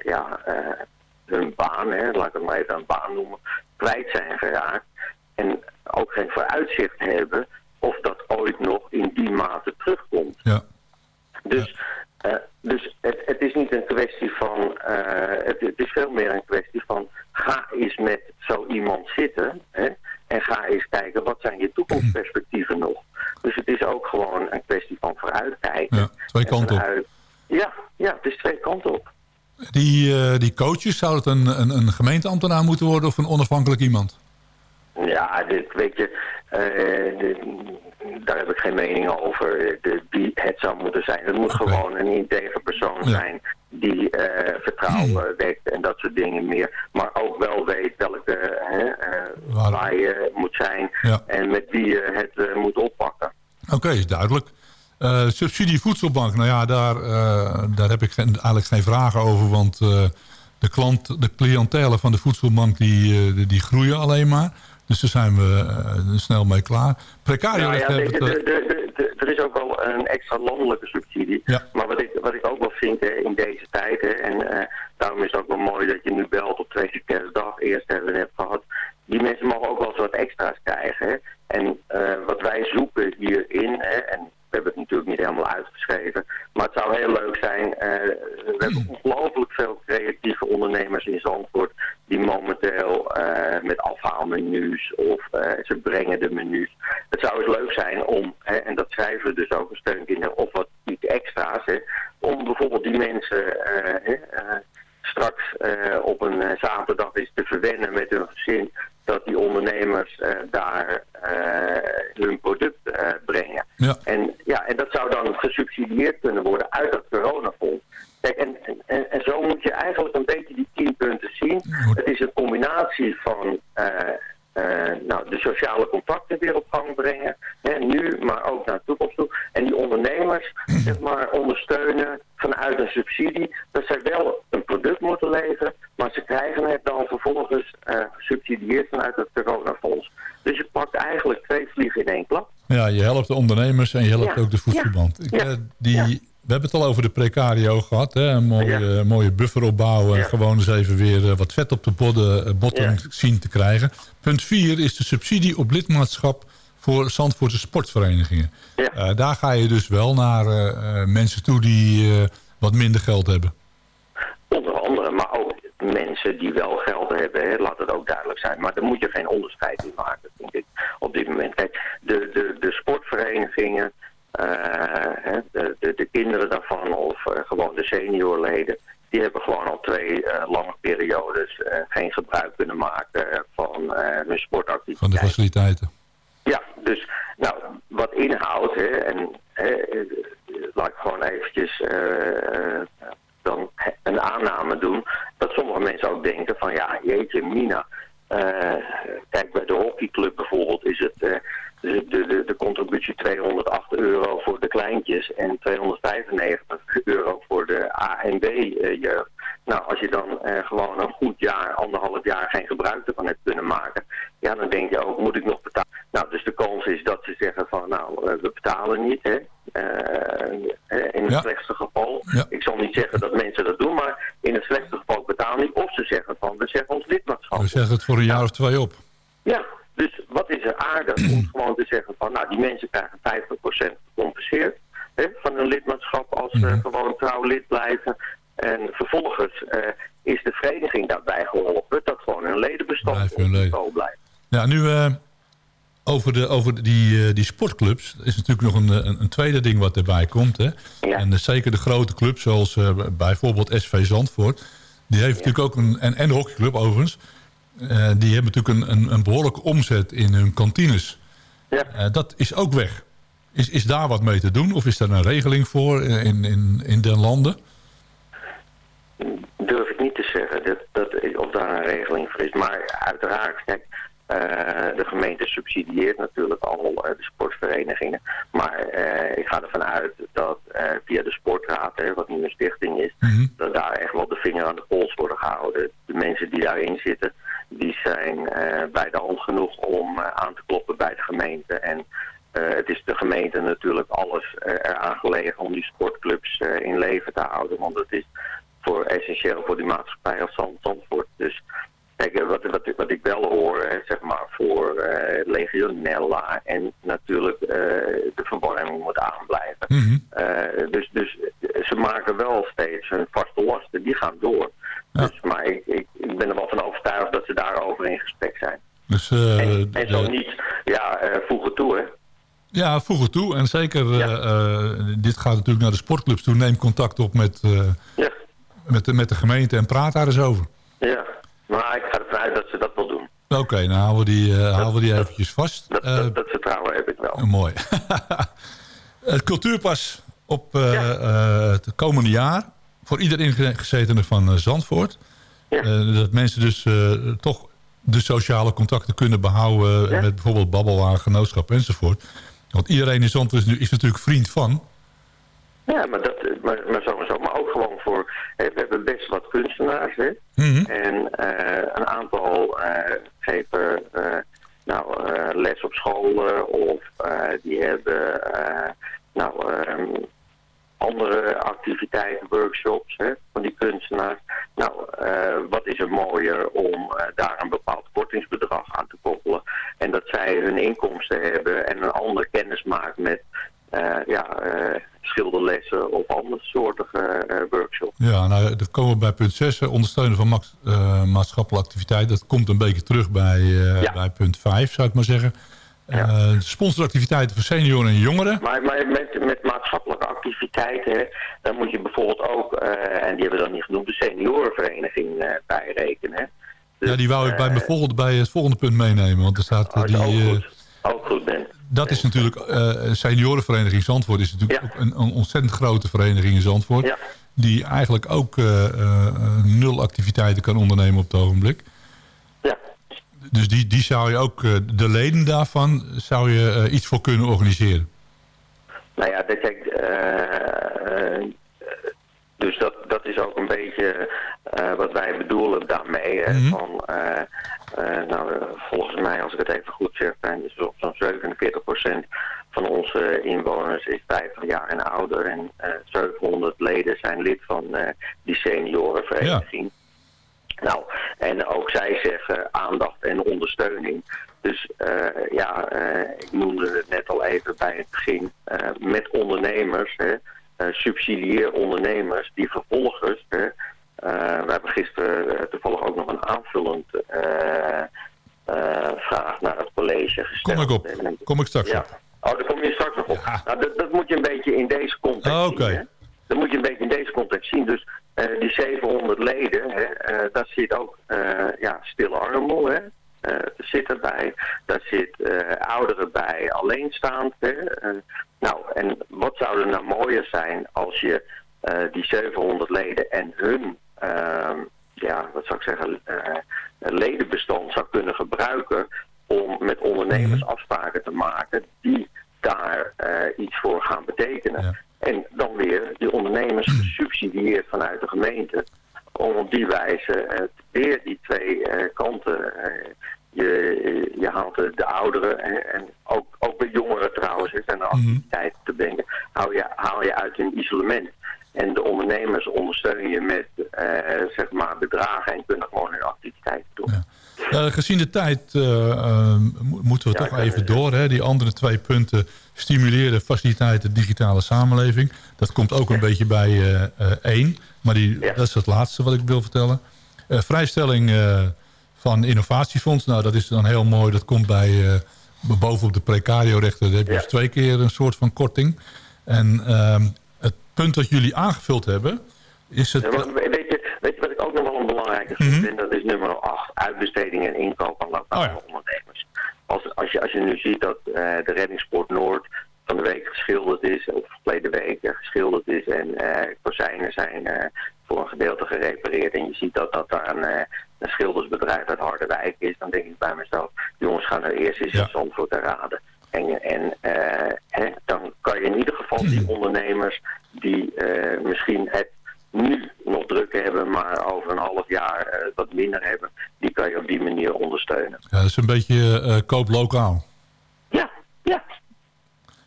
ja, hun baan, hè, laat ik het maar even een baan noemen, kwijt zijn geraakt. En ook geen vooruitzicht hebben of dat ooit nog in die mate terugkomt. Ja. Dus, dus het, het is niet een kwestie van, het, het is veel meer een kwestie van, ga eens met zo iemand zitten hè, en ga eens kijken wat zijn je toekomstperspectieven nog. Dus het is ook gewoon een kwestie van vooruitkijken. Ja, twee En kanten op. Ja, ja, het is twee kanten op. Die, eh, die coaches, zou het een, een, een gemeenteambtenaar moeten worden of een onafhankelijk iemand? Ja, dit, weet je, eh, dit- daar heb ik geen mening over. De, wie het zou moeten zijn. Het moet gewoon een integer persoon zijn die eh, vertrouwen wekt en dat soort dingen meer. Maar ook wel weet welke, waar je moet zijn Ja. en met wie je het eh, moet oppakken. Oké, is duidelijk. Eh, subsidie voedselbank, nou ja, daar, eh, daar heb ik geen, eigenlijk geen vragen over. Want de, klant, de cliëntelen van de voedselbank die, die, groeien alleen maar. Dus daar zijn we snel mee klaar. Precario Nou ja, de- de- de- er is ook wel een extra landelijke subsidie. Ja. Maar wat ik, wat ik ook wel vind in deze tijden, en daarom is het ook wel mooi dat je nu belt op tweede kerstdag, eerst hebben we het gehad, die mensen mogen ook wel eens wat extra's krijgen. Hè. En eh, wat wij zoeken hierin, hè, en we hebben het natuurlijk niet helemaal uitgeschreven, maar het zou heel leuk zijn, eh, we hebben ongelooflijk veel creatieve ondernemers in Zandvoort die momenteel eh, met afhaalmenu's of ze brengen de menus. Het zou eens leuk zijn om, hè, en dat schrijven we dus ook een steunkinderen, of wat iets extra's, hè, om bijvoorbeeld die mensen straks op een zaterdag eens te verwennen met hun gezin, dat die ondernemers eh, daar eh, hun product eh, brengen. Ja. En, ja, en dat zou dan gesubsidieerd kunnen worden uit het coronafonds. Kijk, en, en, en zo moet je eigenlijk een beetje die tien punten zien. Het is een combinatie van nou, de sociale contacten weer op gang brengen. Hè, nu, maar ook naar de toekomst toe. En die ondernemers zeg maar, ondersteunen vanuit een subsidie. Dat zij wel een product moeten leveren, maar ze krijgen het dan vervolgens eh, gesubsidieerd vanuit het coronafonds. Dus je pakt eigenlijk twee vliegen in één klap. ja, je helpt de ondernemers en je helpt Ja, ook de voedselband. Ik, eh, die, We hebben het al over de precario gehad. Hè? Een mooie, eh, mooie buffer opbouwen. En gewoon eens even weer eh, wat vet op de bodden, eh, botten zien te krijgen. Punt 4 is de subsidie op lidmaatschap voor Zandvoortse sportverenigingen. Eh, daar ga je dus wel naar eh, eh, mensen toe die eh, wat minder geld hebben. Onder andere, maar mensen die wel geld hebben, hè, laat het ook duidelijk zijn. Maar daar moet je geen onderscheid in maken, vind ik, op dit moment. Kijk, de, de, de sportverenigingen, eh, hè, de, de, de kinderen daarvan of eh, gewoon de seniorleden, die hebben gewoon al twee eh, lange periodes geen gebruik kunnen maken van hun Van sportactiviteit. de faciliteiten. Ja, dus nou, wat inhoudt, hè, en hè, laat ik gewoon eventjes dan een aanname doen, dat sommige mensen ook denken van ja, jeetje, Mina, eh, kijk bij de hockeyclub bijvoorbeeld is het eh, de, de, de, contributie 208 euro voor de kleintjes en 295 euro voor de A en B eh, jeugd. Nou, als je dan eh, gewoon een goed jaar, anderhalf jaar geen gebruik ervan hebt kunnen maken, ja, dan denk je ook, moet ik nog betalen? Nou, dus de kans is dat ze zeggen van, nou, eh, we betalen niet, hè. In het Ja. slechtste geval. Ja. Ik zal niet zeggen dat mensen dat doen, maar in het slechtste geval betalen niet. Of ze zeggen van, we zeggen ons lidmaatschap. We zeggen het voor een jaar of twee op. Ja, dus wat is er aardig om gewoon te zeggen van, nou, die mensen krijgen 50% gecompenseerd hè, van hun lidmaatschap als ze gewoon trouw lid blijven. En vervolgens eh, is de vereniging daarbij geholpen dat gewoon hun ledenbestand op niveau blijft. Ja, nu eh, over, de, over die, eh, die sportclubs. Is natuurlijk nog een, een, een tweede ding wat erbij komt. Hè? En eh, zeker de grote clubs, zoals eh, bijvoorbeeld SV Zandvoort. Die heeft natuurlijk ook een... En, en de hockeyclub overigens. Eh, die hebben natuurlijk een, een, een behoorlijke omzet in hun kantines. Eh, dat is ook weg. Is, is daar wat mee te doen? Of is daar een regeling voor in, in, in den landen? durf ik niet te zeggen dat, dat, of daar een regeling voor is. Maar uiteraard, kijk, eh, de gemeente subsidieert natuurlijk al de sportverenigingen. Maar ik ga ervan uit dat via de sportraad, hè, wat nu een stichting is, dat daar echt wel de vinger aan de pols worden gehouden. De mensen die daarin zitten, die zijn eh, bij de hand genoeg om eh, aan te kloppen bij de gemeente. En eh, het is de gemeente natuurlijk alles eraan gelegen om die sportclubs in leven te houden. Want het is voor essentieel voor die maatschappij als Zand- Zandvoort. Dus kijk, wat, wat, wat ik wel hoor, hè, zeg maar, voor Legionella en natuurlijk de verwarming moet aanblijven. Eh, dus, dus ze maken wel steeds hun vaste lasten, die gaan door. Dus, maar ik, ik, ik ben er wel van overtuigd dat ze daarover in gesprek zijn. Dus, eh, En zo niet, ja, eh voegen toe hè. Ja, voeg het toe. En zeker, eh, dit gaat natuurlijk naar de sportclubs toe. Neem contact op met, met, de, met de gemeente en praat daar eens over. Ja, maar ik ga ervan uit dat ze dat wel doen. Oké, nou houden we die, houden we die eventjes vast. Dat, dat, dat vertrouwen heb ik wel. mooi. het cultuurpas op het komende jaar. Voor ieder ingezetene van eh, Zandvoort. Eh, dat mensen dus eh, toch de sociale contacten kunnen behouden... met bijvoorbeeld babbelwagen, genootschap enzovoort. Want iedereen in Zandvoort is, nu- is natuurlijk vriend van. Ja, maar, dat, maar, maar sowieso. Maar ook gewoon voor... hè, we hebben best wat kunstenaars, hè. Mhm. En eh, een aantal geven eh, nou, les op scholen of die hebben nou, ehm, andere activiteiten, workshops hè, van die kunstenaars. Nou, eh, wat is er mooier om eh, daar een bepaald kortingsbedrag aan te koppelen. En dat zij hun inkomsten hebben en een ander kennis maakt met eh, ja, schilderlessen of andere soortige eh, workshops. Ja, nou, dan komen we bij punt 6. Ondersteunen van maatschappelijke activiteit. Dat komt een beetje terug bij, bij punt 5, zou ik maar zeggen. Eh, sponsoractiviteiten voor senioren en jongeren. Maar, maar met, met maatschappelijke activiteiten, dan moet je bijvoorbeeld ook, eh, en die hebben we dan niet genoemd, de seniorenvereniging eh, bijrekenen. ja, die wou ik bij, mijn volgende, bij het volgende punt meenemen. Want er staat eh, die... Ook goed bent. dat is natuurlijk, seniorenvereniging Zandvoort is natuurlijk ook een, een ontzettend grote vereniging in Zandvoort. Die eigenlijk ook nul activiteiten kan ondernemen op het ogenblik. Ja. Dus die, die zou je ook, eh, de leden daarvan, zou je eh, iets voor kunnen organiseren. Nou ja, dat, kijk, eh, dus dat, dat is ook een beetje wat wij bedoelen daarmee. van, eh, nou, volgens mij, als ik het even goed zeg, is op zo'n 47% van onze inwoners is 50 jaar en ouder. En eh 700 leden zijn lid van die seniorenvereniging. Nou, en ook zij zeggen aandacht en ondersteuning. Dus eh, ja, eh, ik noemde het net al even bij het begin, eh, met ondernemers, hè, subsidieer ondernemers die vervolgens, hè, we hebben gisteren toevallig ook nog een aanvullend vraag naar het college gesteld. Kom ik op, kom ik straks ja. op. Oh, daar kom je straks nog op. Nou, dat, dat moet je een beetje in deze context Oké. zien. Dat moet je een beetje in deze context zien. Dus eh, die 700 leden, hè, eh, daar zit ook eh, ja, stille armel. Hè. Zit erbij. Daar zit ouderen bij, alleenstaand. Hè. Nou, en wat zou er nou mooier zijn als je die 700 leden en hun, ehm, ja, wat zou ik zeggen, ledenbestand zou kunnen gebruiken om met ondernemers afspraken te maken die daar iets voor gaan betekenen. En dan weer die ondernemers gesubsidieerd vanuit de gemeente. Om op die wijze eh, weer die twee eh, kanten. eh, je, je haalt de, de ouderen hè, en ook, ook bij jongeren trouwens. Er zijn er activiteiten te brengen. Haal je, haal je uit hun isolement. En de ondernemers ondersteun je met eh, zeg maar bedragen en kunnen gewoon hun activiteiten doen. Gezien de tijd eh, eh, mo- moeten we toch even door. Hè? Die andere twee punten stimuleren faciliteiten digitale samenleving. Dat komt ook een beetje bij eh, eh, één. Maar die, dat is het laatste wat ik wil vertellen. Vrijstelling van innovatiefonds. Nou, dat is dan heel mooi. Dat komt bij bovenop de precario-rechten. Daar heb je dus twee keer een soort van korting. En ehm, het punt dat jullie aangevuld hebben... is het... ook nog wel een belangrijke vind? Dat is nummer 8, uitbesteding en inkoop aan lokale ondernemers. Als, als, je, als je nu ziet dat eh, de Reddingspoort Noord van de week geschilderd is, of verleden week eh, geschilderd is, en eh kozijnen zijn voor een gedeelte gerepareerd, en je ziet dat dat daar een, een schildersbedrijf uit Harderwijk is, dan denk ik bij mezelf, jongens gaan er eerst eens in Zandvoort te raden. En, en hè, dan kan je in ieder geval die ondernemers die misschien het nu nog druk hebben, maar over een half jaar eh, wat minder hebben, die kan je op die manier ondersteunen. Ja, dat is een beetje eh, koop lokaal. Ja, ja.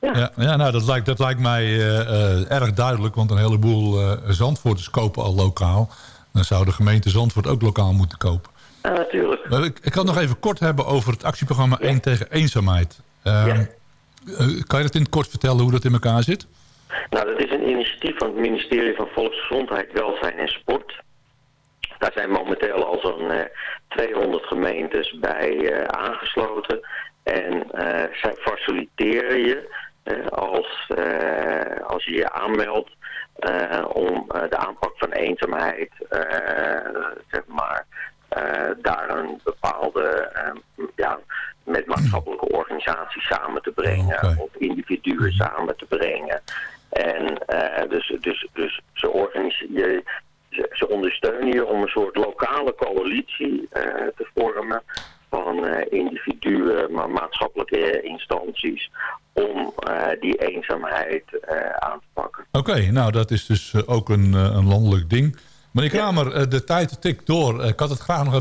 Ja, ja nou, dat, lijkt, dat lijkt mij eh, erg duidelijk, want een heleboel eh Zandvoorters kopen al lokaal. Dan zou de gemeente Zandvoort ook lokaal moeten kopen. Ja, natuurlijk. Maar Ik, ik kan het nog even kort hebben over het actieprogramma 1 tegen eenzaamheid. Ehm, eh, kan je dat in het kort vertellen hoe dat in elkaar zit? Nou, dat is een initiatief van het ministerie van Volksgezondheid, Welzijn en Sport. Daar zijn momenteel al zo'n eh, 200 gemeentes bij eh, aangesloten. En eh, zij faciliteren je eh, als, eh, als je je aanmeldt eh, om eh, de aanpak van eenzaamheid, eh, zeg maar, eh, daar een bepaalde, eh, ja, met maatschappelijke organisaties samen te brengen of individuen samen te brengen. En eh, dus, dus, dus ze, organiseren, ze, ze ondersteunen je om een soort lokale coalitie eh, te vormen van eh, individuen, maar maatschappelijke instanties om die eenzaamheid aan te pakken. Oké, nou dat is dus ook een, een landelijk ding. Meneer Kramer, de tijd tikt door. Ik had het graag nog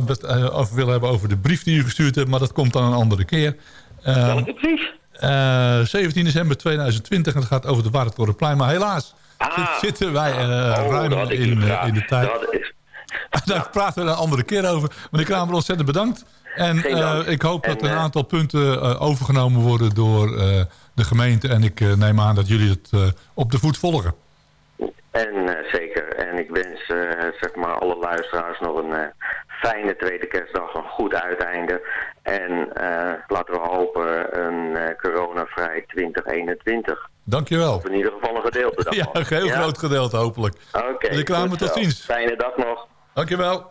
over willen hebben over de brief die u gestuurd hebt, maar dat komt dan een andere keer. Welke brief? Eh, 17 december 2020 en het gaat over de Warentorenplein. Maar helaas zit- zitten wij eh, Oh, ruim in, eh, in de tijd. Daar praten we een andere keer over. Meneer Kramer, ontzettend bedankt. En eh, ik hoop dat En, een eh, aantal punten eh, overgenomen worden door eh, de gemeente. En ik eh, neem aan dat jullie het eh, op de voet volgen. En eh, zeker. En ik wens eh, zeg maar alle luisteraars nog een eh, fijne tweede kerstdag, een goed uiteinde. En laten we hopen een eh, coronavrij 2021. Dankjewel. Of in ieder geval een gedeelte daarvan. Ja, een heel Ja? groot gedeelte hopelijk. Oké. Goed tot ziens. Fijne dag nog. Dankjewel.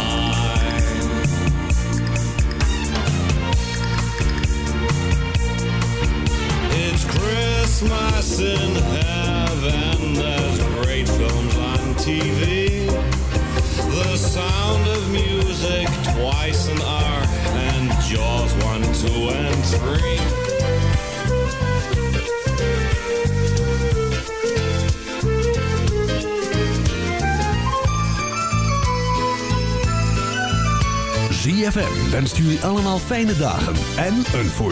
Christmas in heaven. There's great films on TV. The sound of music twice an hour, and Jaws one, two, and three. ZFM wenst jullie allemaal fijne dagen en een voorspoedig